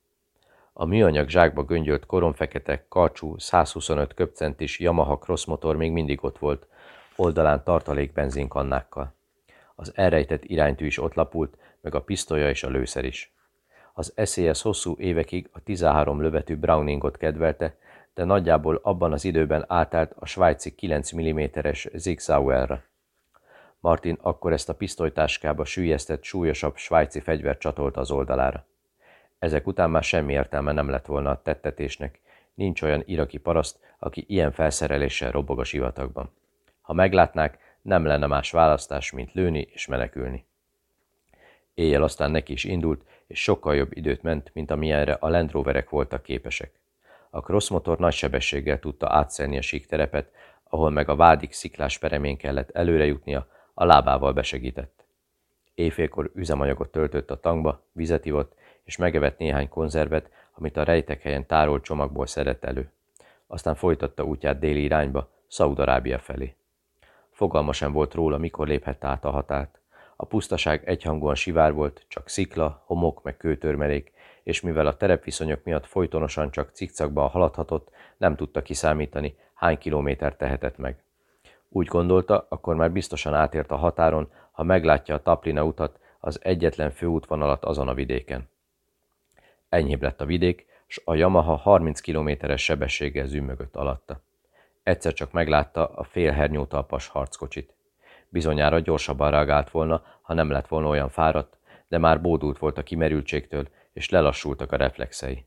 A műanyag zsákba göngyölt koromfekete, karcsú, 125 köpcentis Yamaha crossmotor még mindig ott volt, oldalán tartalék benzinkannákkal. Az elrejtett iránytű is ott lapult, meg a pisztolya és a lőszer is. Az SES hosszú évekig a 13 lövetű Browningot kedvelte, de nagyjából abban az időben átállt a svájci 9 mm-es Zig Sauerra. Martin akkor ezt a pisztolytáskába sűjesztett súlyosabb svájci fegyvert csatolt az oldalára. Ezek után már semmi értelme nem lett volna a tettetésnek. Nincs olyan iraki paraszt, aki ilyen felszereléssel robog a sivatagban. Ha meglátnák, nem lenne más választás, mint lőni és menekülni. Éjjel aztán neki is indult, és sokkal jobb időt ment, mint amilyenre a Land Roverek voltak képesek. A crossmotor nagy sebességgel tudta átszelni a síkterepet, ahol meg a vádik sziklás peremén kellett előre jutnia, a lábával besegített. Éjfélkor üzemanyagot töltött a tankba, vizet ivott, és megevett néhány konzervet, amit a rejtek helyen tárolt csomagból szedett elő. Aztán folytatta útját déli irányba, Szaudarábia felé. Fogalma sem volt róla, mikor léphette át a határt. A pusztaság egyhangúan sivár volt, csak szikla, homok meg kőtörmelék, és mivel a terepviszonyok miatt folytonosan csak cikcakban haladhatott, nem tudta kiszámítani, hány kilométer tehetett meg. Úgy gondolta, akkor már biztosan átért a határon, ha meglátja a Taplina utat, az egyetlen főútvonalat azon a vidéken. Enyhébb lett a vidék, s a Yamaha 30 kilométeres sebességgel zümmögött alatta. Egyszer csak meglátta a fél hernyótalpas harckocsit. Bizonyára gyorsabban reagált volna, ha nem lett volna olyan fáradt, de már bódult volt a kimerültségtől, és lelassultak a reflexei.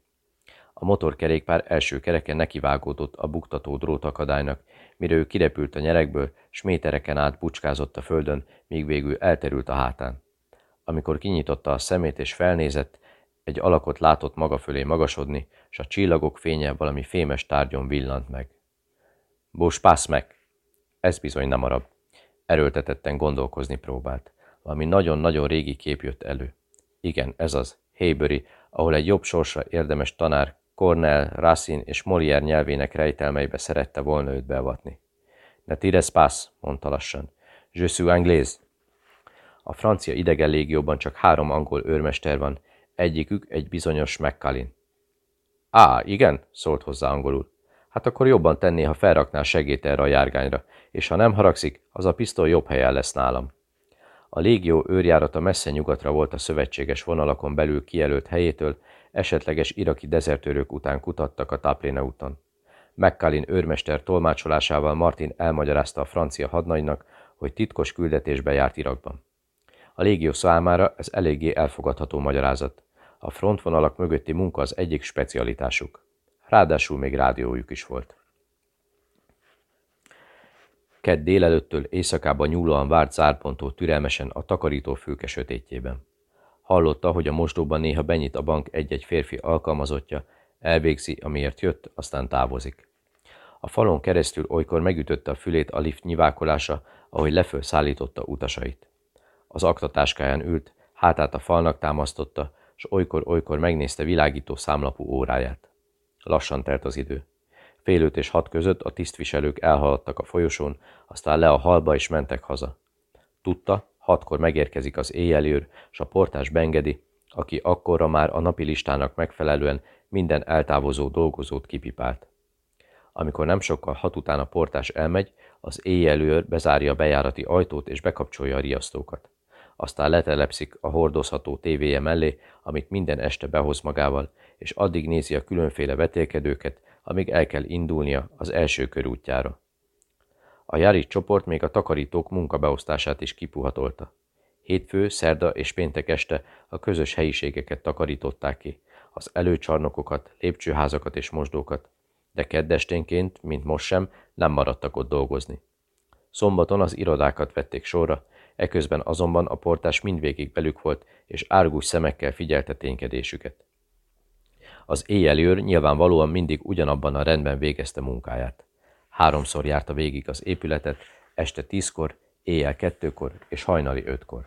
A motorkerékpár első kereken nekivágódott a buktató drótakadálynak, mire ő kirepült a nyerekből, s métereken át bucskázott a földön, míg végül elterült a hátán. Amikor kinyitotta a szemét és felnézett, egy alakot látott maga fölé magasodni, s a csillagok fénye valami fémes tárgyon villant meg. Bós, passz meg! Ez bizony nem arab. Erőltetetten gondolkozni próbált. Valami nagyon-nagyon régi kép jött elő. Igen, ez az, Haybury, ahol egy jobb sorsra érdemes tanár Cornell, Racine és Molière nyelvének rejtelmeibe szerette volna őt beavatni. Ne tires pas, mondta lassan. Je suis anglais. A francia idegen légióban csak három angol őrmester van, egyikük egy bizonyos McCallin. Á, igen, szólt hozzá angolul. Hát akkor jobban tenné, ha felrakná segét erre a járgányra, és ha nem haragszik, az a pisztoly jobb helyen lesz nálam. A légió őrjárata messze nyugatra volt a szövetséges vonalakon belül kijelölt helyétől, esetleges iraki dezertőrök után kutattak a Tapléne úton. McCallin őrmester tolmácsolásával Martin elmagyarázta a francia hadnagynak, hogy titkos küldetésbe járt Irakban. A légió számára ez eléggé elfogadható magyarázat. A frontvonalak mögötti munka az egyik specialitásuk. Ráadásul még rádiójuk is volt. Kedd délelőttől éjszakában nyúlóan várt zárpontó türelmesen a takarító fülke sötétjében. Hallotta, hogy a mosdóban néha benyit a bank egy-egy férfi alkalmazottja, elvégzi, amiért jött, aztán távozik. A falon keresztül olykor megütötte a fülét a lift nyivákolása, ahogy leföl szállította utasait. Az aktatáskáján ült, hátát a falnak támasztotta, s olykor-olykor megnézte világító számlapú óráját. Lassan telt az idő. Fél öt és hat között a tisztviselők elhaladtak a folyosón, aztán le a halba és mentek haza. Tudta, hatkor megérkezik az éjjelőr, s a portás bengedi, aki akkorra már a napi listának megfelelően minden eltávozó dolgozót kipipált. Amikor nem sokkal hat után a portás elmegy, az éjjelőr bezárja a bejárati ajtót és bekapcsolja a riasztókat. Aztán letelepszik a hordozható tévéje mellé, amit minden este behoz magával, és addig nézi a különféle vetélkedőket, amíg el kell indulnia az első körútjára. A Jári csoport még a takarítók munkabeosztását is kipuhatolta. Hétfő, szerda és péntek este a közös helyiségeket takarították ki, az előcsarnokokat, lépcsőházakat és mosdókat, de keddesténként, mint most sem, nem maradtak ott dolgozni. Szombaton az irodákat vették sorra, eközben azonban a portás mindvégig belük volt, és árgus szemekkel figyelte ténykedésüket. Az éjjelőr nyilvánvalóan mindig ugyanabban a rendben végezte munkáját. Háromszor járta végig az épületet, este tízkor, éjjel kettőkor és hajnali ötkor.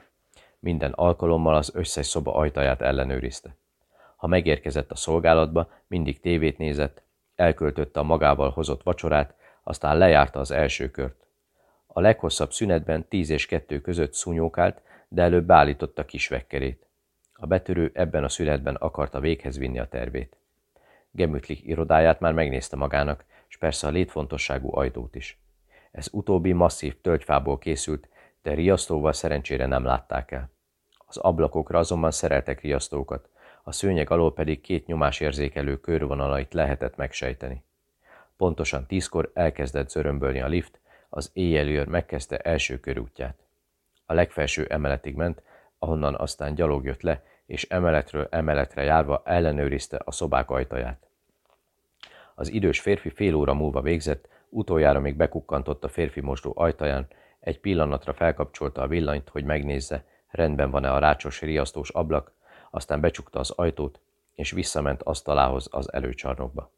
Minden alkalommal az összes szoba ajtaját ellenőrizte. Ha megérkezett a szolgálatba, mindig tévét nézett, elköltötte a magával hozott vacsorát, aztán lejárta az első kört. A leghosszabb szünetben tíz és kettő között szúnyókált, de előbb beállította kis vekkerét. A betörő ebben a születben akarta véghez vinni a tervét. Gemütlik irodáját már megnézte magának, és persze a létfontosságú ajtót is. Ez utóbbi masszív tölgyfából készült, de riasztóval szerencsére nem látták el. Az ablakokra azonban szereltek riasztókat, a szőnyeg alól pedig két nyomásérzékelő körvonalait lehetett megsejteni. Pontosan tízkor elkezdett zörömbölni a lift, az éjjelőr megkezdte első körútját. A legfelső emeletig ment, ahonnan aztán gyalog jött le, és emeletről emeletre járva ellenőrizte a szobák ajtaját. Az idős férfi fél óra múlva végzett, utoljára még bekukkantott a férfi mosdó ajtaján, egy pillanatra felkapcsolta a villanyt, hogy megnézze, rendben van-e a rácsos riasztós ablak, aztán becsukta az ajtót, és visszament asztalához az előcsarnokba.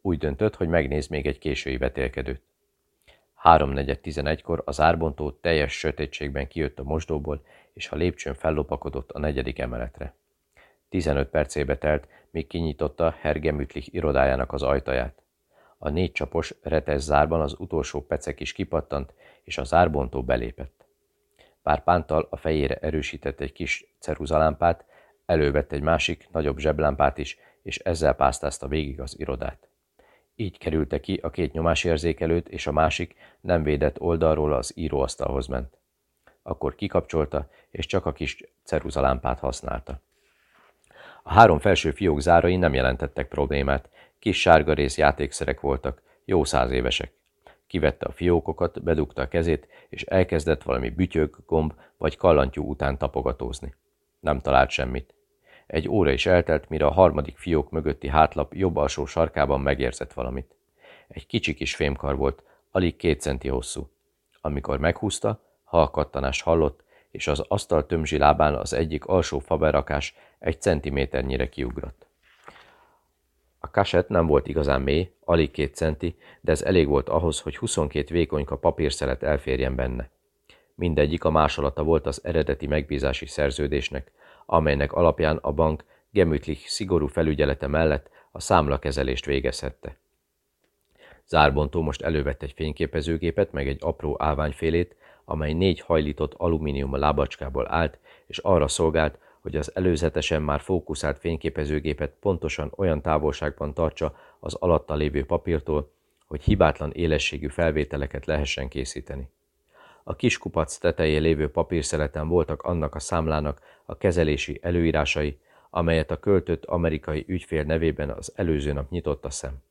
Úgy döntött, hogy megnéz még egy késői vetélkedőt. Háromnegyed tizenegykor az árbontó teljes sötétségben kijött a mosdóból, és a lépcsőn fellopakodott a negyedik emeletre. Tizenöt percébe telt, míg kinyitotta Herge Mütlich irodájának az ajtaját. A négy csapos, retes zárban az utolsó pecek is kipattant, és a zárbontó belépett. Pár pántal a fejére erősített egy kis ceruzalámpát, elővett egy másik, nagyobb zseblámpát is, és ezzel pásztázta végig az irodát. Így kerülte ki a két nyomásérzékelőt, és a másik nem védett oldalról az íróasztalhoz ment. Akkor kikapcsolta, és csak a kis ceruzalámpát használta. A három felső fiók zárai nem jelentettek problémát, kis sárga rész játékszerek voltak, jó száz évesek. Kivette a fiókokat, bedugta a kezét, és elkezdett valami bütyög, gomb vagy kallantyú után tapogatózni. Nem talált semmit. Egy óra is eltelt, mire a harmadik fiók mögötti hátlap jobb alsó sarkában megérzett valamit. Egy kicsi kis fémkar volt, alig két centi hosszú. Amikor meghúzta, halkattanást hallott, és az asztal tömzsi lábán az egyik alsó faberakás egy centiméternyire kiugrott. A kaset nem volt igazán mély, alig két centi, de ez elég volt ahhoz, hogy 22 vékonyka papírszelet elférjen benne. Mindegyik a másolata volt az eredeti megbízási szerződésnek, amelynek alapján a bank Gemütlich szigorú felügyelete mellett a számlakezelést végezhette. Zárbontó most elővett egy fényképezőgépet, meg egy apró állványfélét, amely négy hajlított alumínium lábacskából állt, és arra szolgált, hogy az előzetesen már fókuszált fényképezőgépet pontosan olyan távolságban tartsa az alatta lévő papírtól, hogy hibátlan élességű felvételeket lehessen készíteni. A kis kupac tetején lévő papírszeleten voltak annak a számlának a kezelési előírásai, amelyet a költött amerikai ügyfél nevében az előző nap nyitott a szem.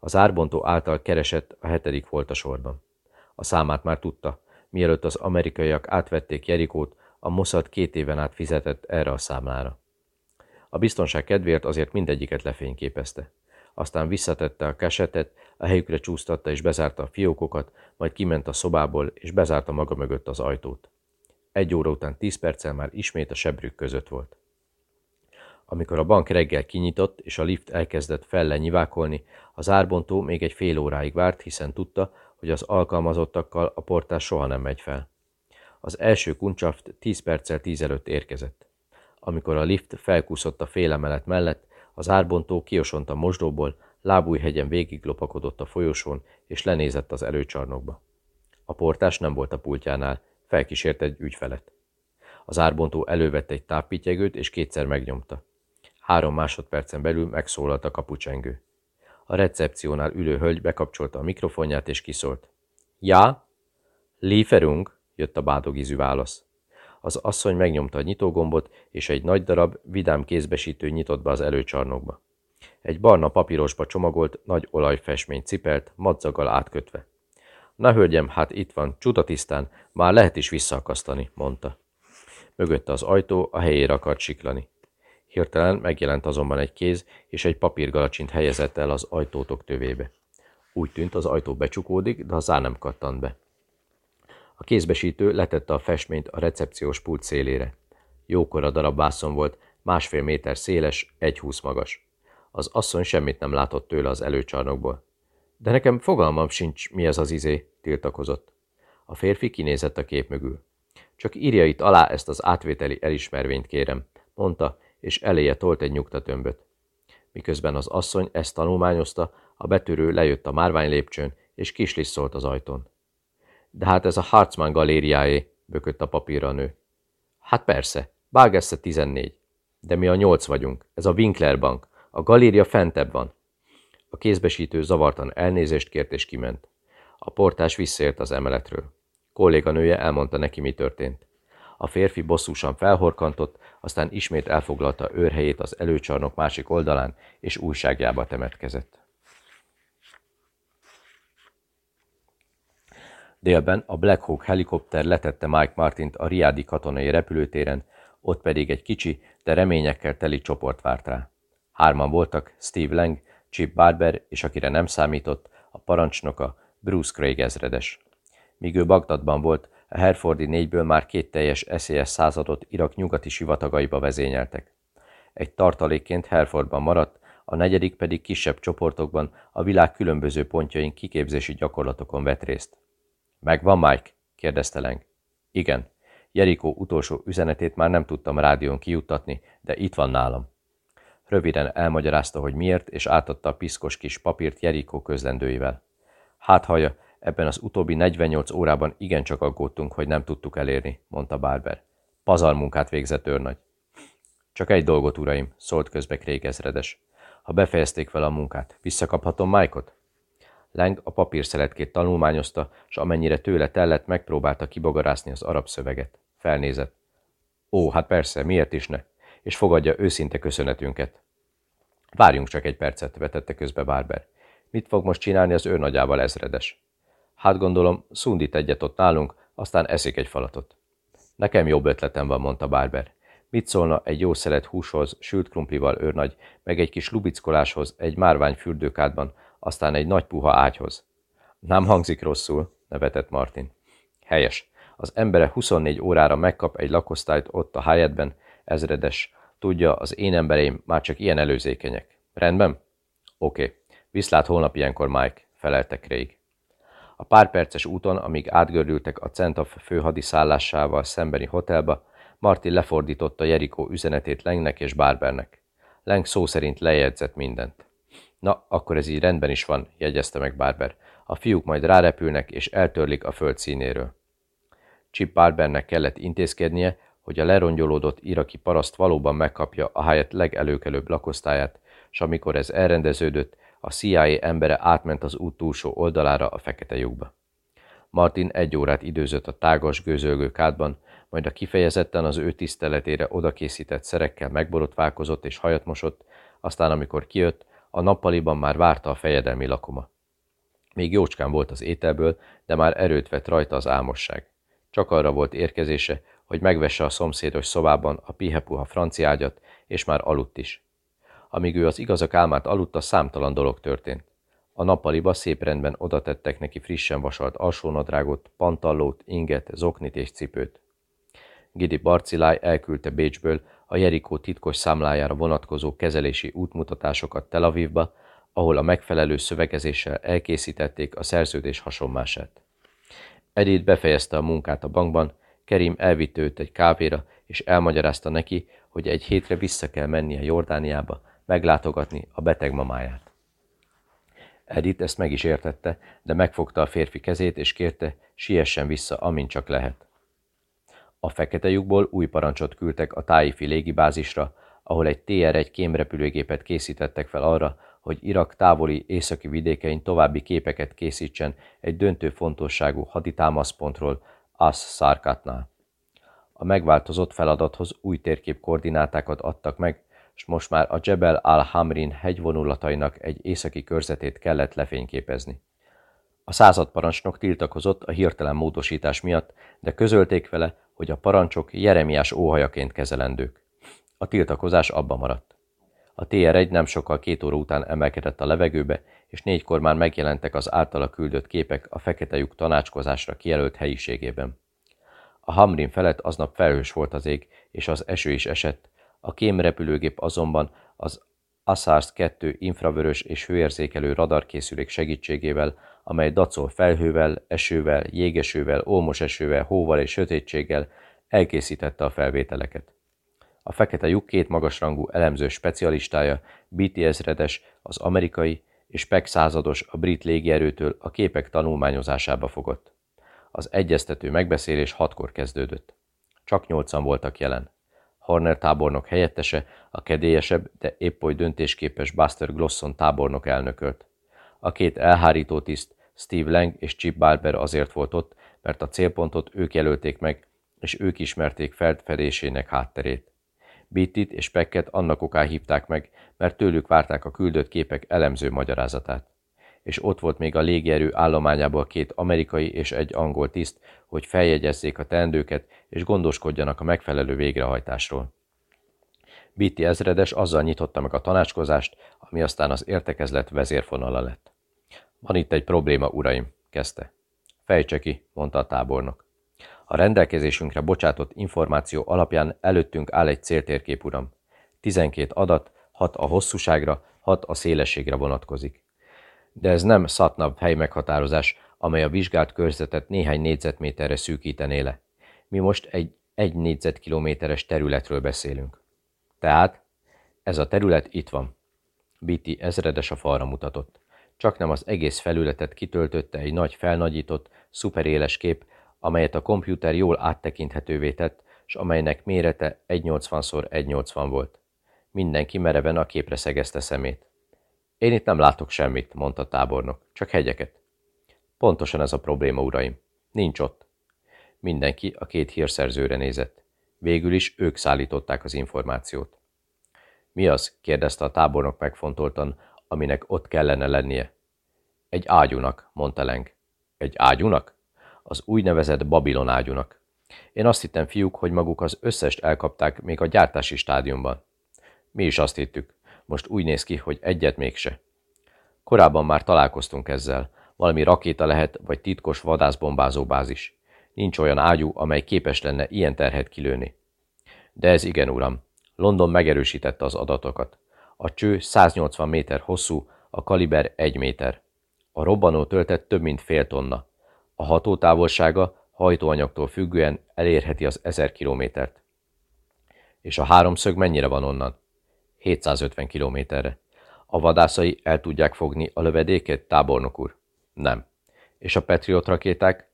Az árbontó által keresett a hetedik volt a sorban. A számát már tudta, mielőtt az amerikaiak átvették Jerikót, a Mossad két éven át fizetett erre a számlára. A biztonság kedvéért azért mindegyiket lefényképezte. Aztán visszatette a kesetet, a helyükre csúsztatta és bezárta a fiókokat, majd kiment a szobából és bezárta maga mögött az ajtót. Egy óra után tíz perccel már ismét a sebrük között volt. Amikor a bank reggel kinyitott, és a lift elkezdett fellenyivákolni, az árbontó még egy fél óráig várt, hiszen tudta, hogy az alkalmazottakkal a portás soha nem megy fel. Az első kuncsaft 10 perccel 10 előtt érkezett. Amikor a lift felkúszott a félemelet mellett, az árbontó kiosont a mosdóból, lábújhegyen végig lopakodott a folyosón, és lenézett az előcsarnokba. A portás nem volt a pultjánál, felkísért egy ügyfelet. Az árbontó elővette egy táppityegőt, és kétszer megnyomta. Három másodpercen belül megszólalt a kapucsengő. A recepciónál ülő hölgy bekapcsolta a mikrofonját és kiszólt. Ja? Lieferung? jött a bádogízű válasz. Az asszony megnyomta a nyitógombot, és egy nagy darab, vidám kézbesítő nyitott be az előcsarnokba. Egy barna papírosba csomagolt, nagy olajfestményt cipelt, madzaggal átkötve. Na hölgyem, hát itt van, csuda tisztán, már lehet is visszaakasztani, mondta. Mögötte az ajtó a helyére akart siklani. Hirtelen megjelent azonban egy kéz, és egy papírgalacsint helyezett el az ajtótok tövébe. Úgy tűnt, az ajtó becsukódik, de a zár nem kattant be. A kézbesítő letette a festményt a recepciós pult szélére. Jókora darab vászon volt, másfél méter széles, egy húsz magas. Az asszony semmit nem látott tőle az előcsarnokból. De nekem fogalmam sincs, mi ez az izé, tiltakozott. A férfi kinézett a kép mögül. Csak írja itt alá ezt az átvételi elismervényt, kérem, mondta, és eléje tolt egy nyugtatömböt. Miközben az asszony ezt tanulmányozta, a betörő lejött a márvány lépcsőn, és kislisszólt az ajtón. De hát ez a Hartzmann galériáé, bökött a papírra a nő. Hát persze, Bágesze 14. De mi a nyolc vagyunk, ez a Winkler Bank. A galéria fentebb van. A kézbesítő zavartan elnézést kért és kiment. A portás visszaért az emeletről. Kolléganője elmondta neki, mi történt. A férfi bosszúsan felhorkantott, aztán ismét elfoglalta őrhelyét az előcsarnok másik oldalán, és újságjába temetkezett. Délben a Black Hawk helikopter letette Mike Martint a Riádi katonai repülőtéren, ott pedig egy kicsi, de reményekkel teli csoport várt rá. Hárman voltak, Steve Lang, Chip Barber, és akire nem számított, a parancsnoka Bruce Craig ezredes. Míg ő Bagdadban volt, a Herfordi négyből már két teljes SZS századot Irak nyugati sivatagaiba vezényeltek. Egy tartalékként Herfordban maradt, a negyedik pedig kisebb csoportokban a világ különböző pontjain kiképzési gyakorlatokon vett részt. Megvan Mike? kérdezte Leng. Igen. Jerikó utolsó üzenetét már nem tudtam rádión kijuttatni, de itt van nálam. Röviden elmagyarázta, hogy miért, és átadta a piszkos kis papírt Jerikó közlendőivel. Hát haja, ebben az utóbbi 48 órában igencsak aggódtunk, hogy nem tudtuk elérni, mondta Barber. Pazar munkát végzett őrnagy. Csak egy dolgot, uraim, szólt közbe Craig. Ha befejezték vele a munkát, visszakaphatom Mike-ot? Leng a papírszeletkét tanulmányozta, és amennyire tőle tellett, megpróbálta kibogarászni az arab szöveget. Felnézett. Ó, hát persze, miért is ne? És fogadja őszinte köszönetünket. Várjunk csak egy percet, vetette közbe Barber. Mit fog most csinálni az őrnagyával ezredes? Hát gondolom, szundít egyet ott nálunk, aztán eszik egy falatot. Nekem jobb ötletem van, mondta Barber. Mit szólna egy jó szelet húshoz, sült krumplival őrnagy, meg egy kis lubickoláshoz, egy márvány fürdőkádban, aztán egy nagy puha ágyhoz. Nem hangzik rosszul, nevetett Martin. Helyes. Az embere 24 órára megkap egy lakosztályt ott a Hyattben, ezredes. Tudja, az én embereim már csak ilyen előzékenyek. Rendben? Oké, viszlát holnap ilyenkor, Mike, felelte Craig. A pár perces úton, amíg átgördültek a Centaf főhadiszállásával szembeni hotelba, Martin lefordította Jerikó üzenetét Lengnek és Barbernek. Leng szó szerint lejegyzett mindent. Na, akkor ez így rendben is van, jegyezte meg Barber. A fiúk majd rárepülnek és eltörlik a föld színéről. Chip Barbernek kellett intézkednie, hogy a lerongyolódott iraki paraszt valóban megkapja a helyet legelőkelőbb lakosztályát, és amikor ez elrendeződött, a CIA embere átment az út túlsó oldalára a fekete lyukba. Martin egy órát időzött a tágas, gőzölgő kádban, majd a kifejezetten az ő tiszteletére odakészített szerekkel megborotválkozott és hajat mosott, aztán amikor kijött, a nappaliban már várta a fejedelmi lakoma. Még jócskán volt az ételből, de már erőt vett rajta az álmosság. Csak arra volt érkezése, hogy megvesse a szomszédos szobában a pihepuha franciágyat, és már aludt is. Amíg ő az igazak álmát aludta, számtalan dolog történt. A nappaliba szép rendben odatettek neki frissen vasalt alsónadrágot, pantallót, inget, zoknit és cipőt. Gidi Barciláj elküldte Bécsből a Jerikó titkos számlájára vonatkozó kezelési útmutatásokat Tel Avivba, ahol a megfelelő szövegezéssel elkészítették a szerződés hasonmását. Edith befejezte a munkát a bankban, Kerim elvitte őt egy kávéra, és elmagyarázta neki, hogy egy hétre vissza kell mennie Jordániába, meglátogatni a beteg mamáját. Edith ezt meg is értette, de megfogta a férfi kezét, és kérte, siessen vissza, amint csak lehet. A fekete lyukból új parancsot küldtek a tájifi légibázisra, ahol egy TR-1 kémrepülőgépet készítettek fel arra, hogy Irak távoli északi vidékein további képeket készítsen egy döntő fontosságú haditámaszpontról, As-Sarkatnál. A megváltozott feladathoz új térkép koordinátákat adtak meg, és most már a Jebel al-Hamrin hegyvonulatainak egy északi körzetét kellett lefényképezni. A századparancsnok tiltakozott a hirtelen módosítás miatt, de közölték vele, hogy a parancsok Jeremiás óhajaként kezelendők. A tiltakozás abba maradt. A TR-1 nem sokkal két óra után emelkedett a levegőbe, és négykor már megjelentek az általa küldött képek a fekete lyuk tanácskozásra kijelölt helyiségében. A Hamrin felett aznap felhős volt az ég, és az eső is esett, a kémrepülőgép azonban az ASARS 2 infravörös és hőérzékelő radarkészülék segítségével, amely dacol felhővel, esővel, jégesővel, ómos esővel, hóval és sötétséggel elkészítette a felvételeket. A fekete lyuk két magasrangú elemző specialistája, BTS redes, az amerikai, és Peck százados a brit légierőtől a képek tanulmányozásába fogott. Az egyeztető megbeszélés hatkor kezdődött. Csak nyolcan voltak jelen. Horner tábornok helyettese, a kedélyesebb, de épp oly döntésképes Buster Glosson tábornok elnökölt. A két elhárító tiszt, Steve Lang és Chip Barber azért volt ott, mert a célpontot ők jelölték meg, és ők ismerték felfedésének hátterét. Bittit és Pekket annak oká hívták meg, mert tőlük várták a küldött képek elemző magyarázatát. És ott volt még a légierő állományából két amerikai és egy angol tiszt, hogy feljegyezzék a teendőket és gondoskodjanak a megfelelő végrehajtásról. Bitti ezredes azzal nyitotta meg a tanácskozást, ami aztán az értekezlet vezérfonala lett. Van itt egy probléma, uraim, kezdte. Fejtse ki, mondta a tábornok. A rendelkezésünkre bocsátott információ alapján előttünk áll egy céltérkép, uram. 12 adat, hat a hosszúságra, hat a szélességre vonatkozik. De ez nem szatnabb helymeghatározás, amely a vizsgált körzetet néhány négyzetméterre szűkítené le. Mi most egy egy négyzetkilométeres területről beszélünk. Tehát ez a terület itt van. Biti ezredes a falra mutatott. Csak nem az egész felületet kitöltötte egy nagy felnagyított, szuperéles kép, amelyet a komputer jól áttekinthetővé tett, és amelynek mérete 180x180 volt. Mindenki mereven a képre szegezte szemét. Én itt nem látok semmit, mondta tábornok, csak hegyeket. Pontosan ez a probléma, uraim. Nincs ott. Mindenki a két hírszerzőre nézett. Végül is ők szállították az információt. Mi az? kérdezte a tábornok megfontoltan, aminek ott kellene lennie. Egy ágyúnak, mondta Leng. Egy ágyúnak? Az úgynevezett Babilon ágyúnak. Én azt hittem, fiúk, hogy maguk az összest elkapták még a gyártási stádiumban. Mi is azt hittük. Most úgy néz ki, hogy egyet mégse. Korábban már találkoztunk ezzel. Valami rakéta lehet, vagy titkos vadászbombázó bázis. Nincs olyan ágyú, amely képes lenne ilyen terhet kilőni. De ez igen, uram. London megerősítette az adatokat. A cső 180 méter hosszú, A kaliber egy méter. A robbanó töltet több mint fél tonna. A hatótávolsága hajtóanyagtól függően elérheti az 1000 kilométert. És a háromszög mennyire van onnan? 750 kilométerre. A vadászai el tudják fogni a lövedéket, tábornok úr? Nem. És a Patriot rakéták?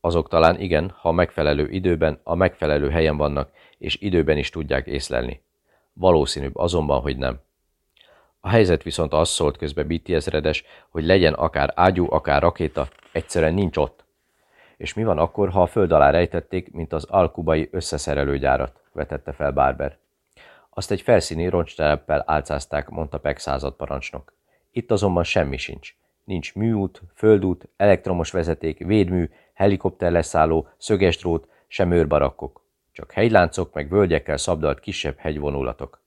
Azok talán igen, ha megfelelő időben, a megfelelő helyen vannak, és időben is tudják észlelni. Valószínűbb azonban, hogy nem. A helyzet viszont az szólt közbe BT ezredes, hogy legyen akár ágyú, akár rakéta, egyszerűen nincs ott. És mi van akkor, ha a föld alá rejtették, mint az alkubai összeszerelőgyárat, vetette fel Barber. Azt egy felszíni roncsteleppel álcázták, mondta Peck századparancsnok. Itt azonban semmi sincs. Nincs műút, földút, elektromos vezeték, védmű, helikopter leszálló, szöges drót, sem őrbarakkok. Csak hegyláncok meg völgyekkel szabdalt kisebb hegyvonulatok.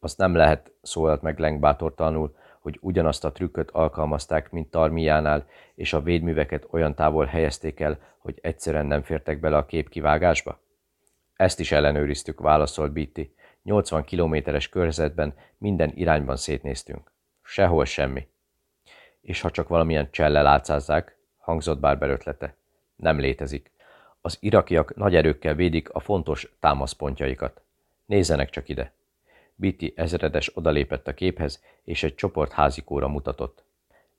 Azt nem lehet, szólalt meg Leng bátortalanul, hogy ugyanazt a trükköt alkalmazták, mint Tarmiánál, és a védműveket olyan távol helyezték el, hogy egyszerűen nem fértek bele a kép kivágásba? Ezt is ellenőriztük, válaszolt Bitti. 80 kilométeres körzetben minden irányban szétnéztünk. Sehol semmi. És ha csak valamilyen csellel átszázzák, hangzott Barber ötlete. Nem létezik. Az irakiak nagy erőkkel védik a fontos támaszpontjaikat. Nézzenek csak ide. Biti ezredes odalépett a képhez, és egy csoport házikóra mutatott.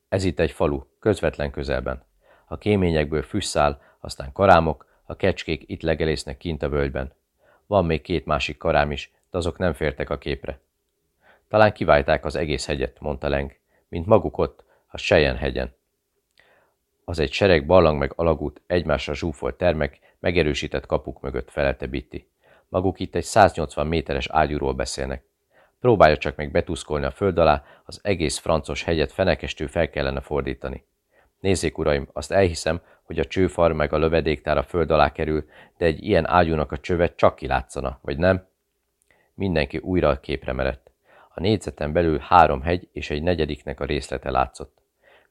Ez itt egy falu, közvetlen közelben. A kéményekből füsszál, aztán karámok, a kecskék itt legelésznek kint a völgyben. Van még két másik karám is, de azok nem fértek a képre. Talán kiválták az egész hegyet, mondta Leng, mint maguk ott, a Sejen hegyen. Az egy sereg barlang meg alagút egymásra zsúfolt termek, megerősített kapuk mögött felelte Bitti. Maguk itt egy 180 méteres ágyúról beszélnek. Próbálja csak meg betuszkolni a föld alá, az egész francos hegyet fenekestő fel kellene fordítani. Nézzék, uraim, azt elhiszem, hogy a csőfar meg a lövedéktár a föld alá kerül, de egy ilyen ágyúnak a csövet csak kilátszana, vagy nem? Mindenki újra a képre merett. A négyzeten belül három hegy és egy negyediknek a részlete látszott.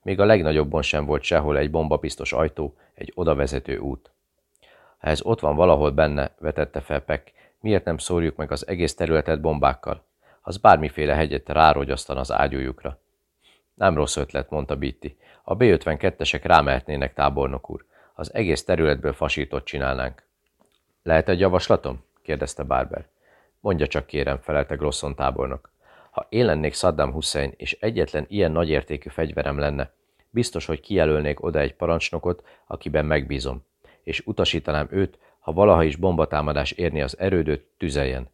Még a legnagyobbon sem volt sehol egy bombabiztos ajtó, egy odavezető út. Ha ez ott van valahol benne, vetette fel Peck, miért nem szórjuk meg az egész területet bombákkal? Az bármiféle hegyet rárogyasztan az ágyújukra. Nem rossz ötlet, mondta Bitti. A B-52-esek rámehetnének, tábornok úr. Az egész területből fasított csinálnánk. Lehet egy javaslatom? kérdezte Barber. Mondja csak kérem, felelte Grosson tábornok. Ha én lennék Saddam Hussein, és egyetlen ilyen nagyértékű fegyverem lenne, biztos, hogy kijelölnék oda egy parancsnokot, akiben megbízom, és utasítanám őt, ha valaha is bombatámadás érni az erődöt, tüzeljen.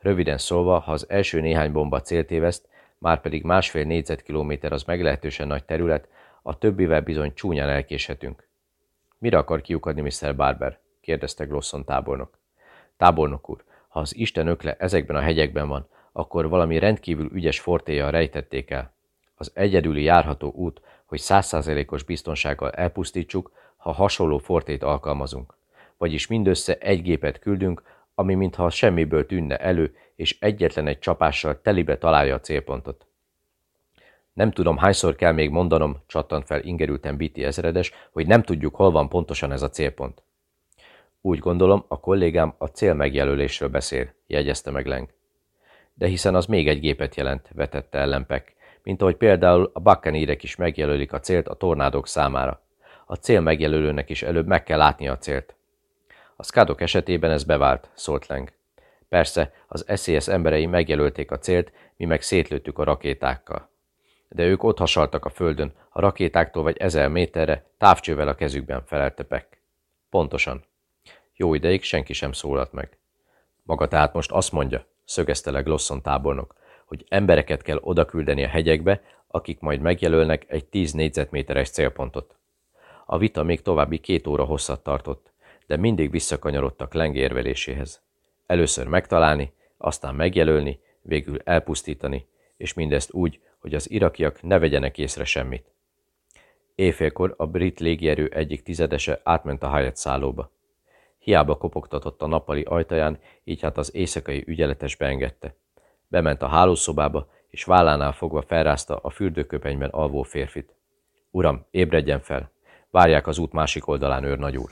Röviden szólva, ha az első néhány bomba céltéveszt, már pedig másfél négyzetkilométer az meglehetősen nagy terület, a többivel bizony csúnyán elkéshetünk. Mire akar kiukadni Mr. Barber? kérdezte Glosson tábornok. Tábornok úr, ha az Isten ökle ezekben a hegyekben van, akkor valami rendkívül ügyes fortéja rejtették el. Az egyedüli járható út, hogy százszázalékos biztonsággal elpusztítsuk, ha hasonló fortét alkalmazunk. Vagyis mindössze egy gépet küldünk, ami mintha semmiből tűnne elő, és egyetlen egy csapással telibe találja a célpontot. Nem tudom, hányszor kell még mondanom, csattant fel ingerülten Biti ezredes, hogy nem tudjuk, hol van pontosan ez a célpont. Úgy gondolom, a kollégám a cél megjelölésről beszél, jegyezte meg Leng. De hiszen az még egy gépet jelent, vetette ellenpek, mint ahogy például a bakkenírek is megjelölik a célt a tornádok számára. A cél megjelölőnek is előbb meg kell látni a célt. A skádok esetében ez bevált, szólt Leng. Persze, az SES emberei megjelölték a célt, mi meg szétlőttük a rakétákkal. De ők ott hasaltak a földön, a rakétáktól vagy ezer méterre, távcsővel a kezükben felelte. Pontosan. Jó ideig senki sem szólalt meg. Maga tehát most azt mondja, szögezte le Glosson tábornok, hogy embereket kell odaküldeni a hegyekbe, akik majd megjelölnek egy 10 négyzetméteres célpontot. A vita még további két óra hosszat tartott, de mindig visszakanyarodtak lengérveléséhez. Először megtalálni, aztán megjelölni, végül elpusztítani, és mindezt úgy, hogy az irakiak ne vegyenek észre semmit. Éjfélkor a brit légierő egyik tizedese átment a Hyatt szállóba. Hiába kopogtatott a nappali ajtaján, így hát az éjszakai ügyeletes beengedte. Bement a hálószobába, és vállánál fogva felrázta a fürdőköpenyben alvó férfit. Uram, ébredjen fel! Várják az út másik oldalán, őrnagyúr!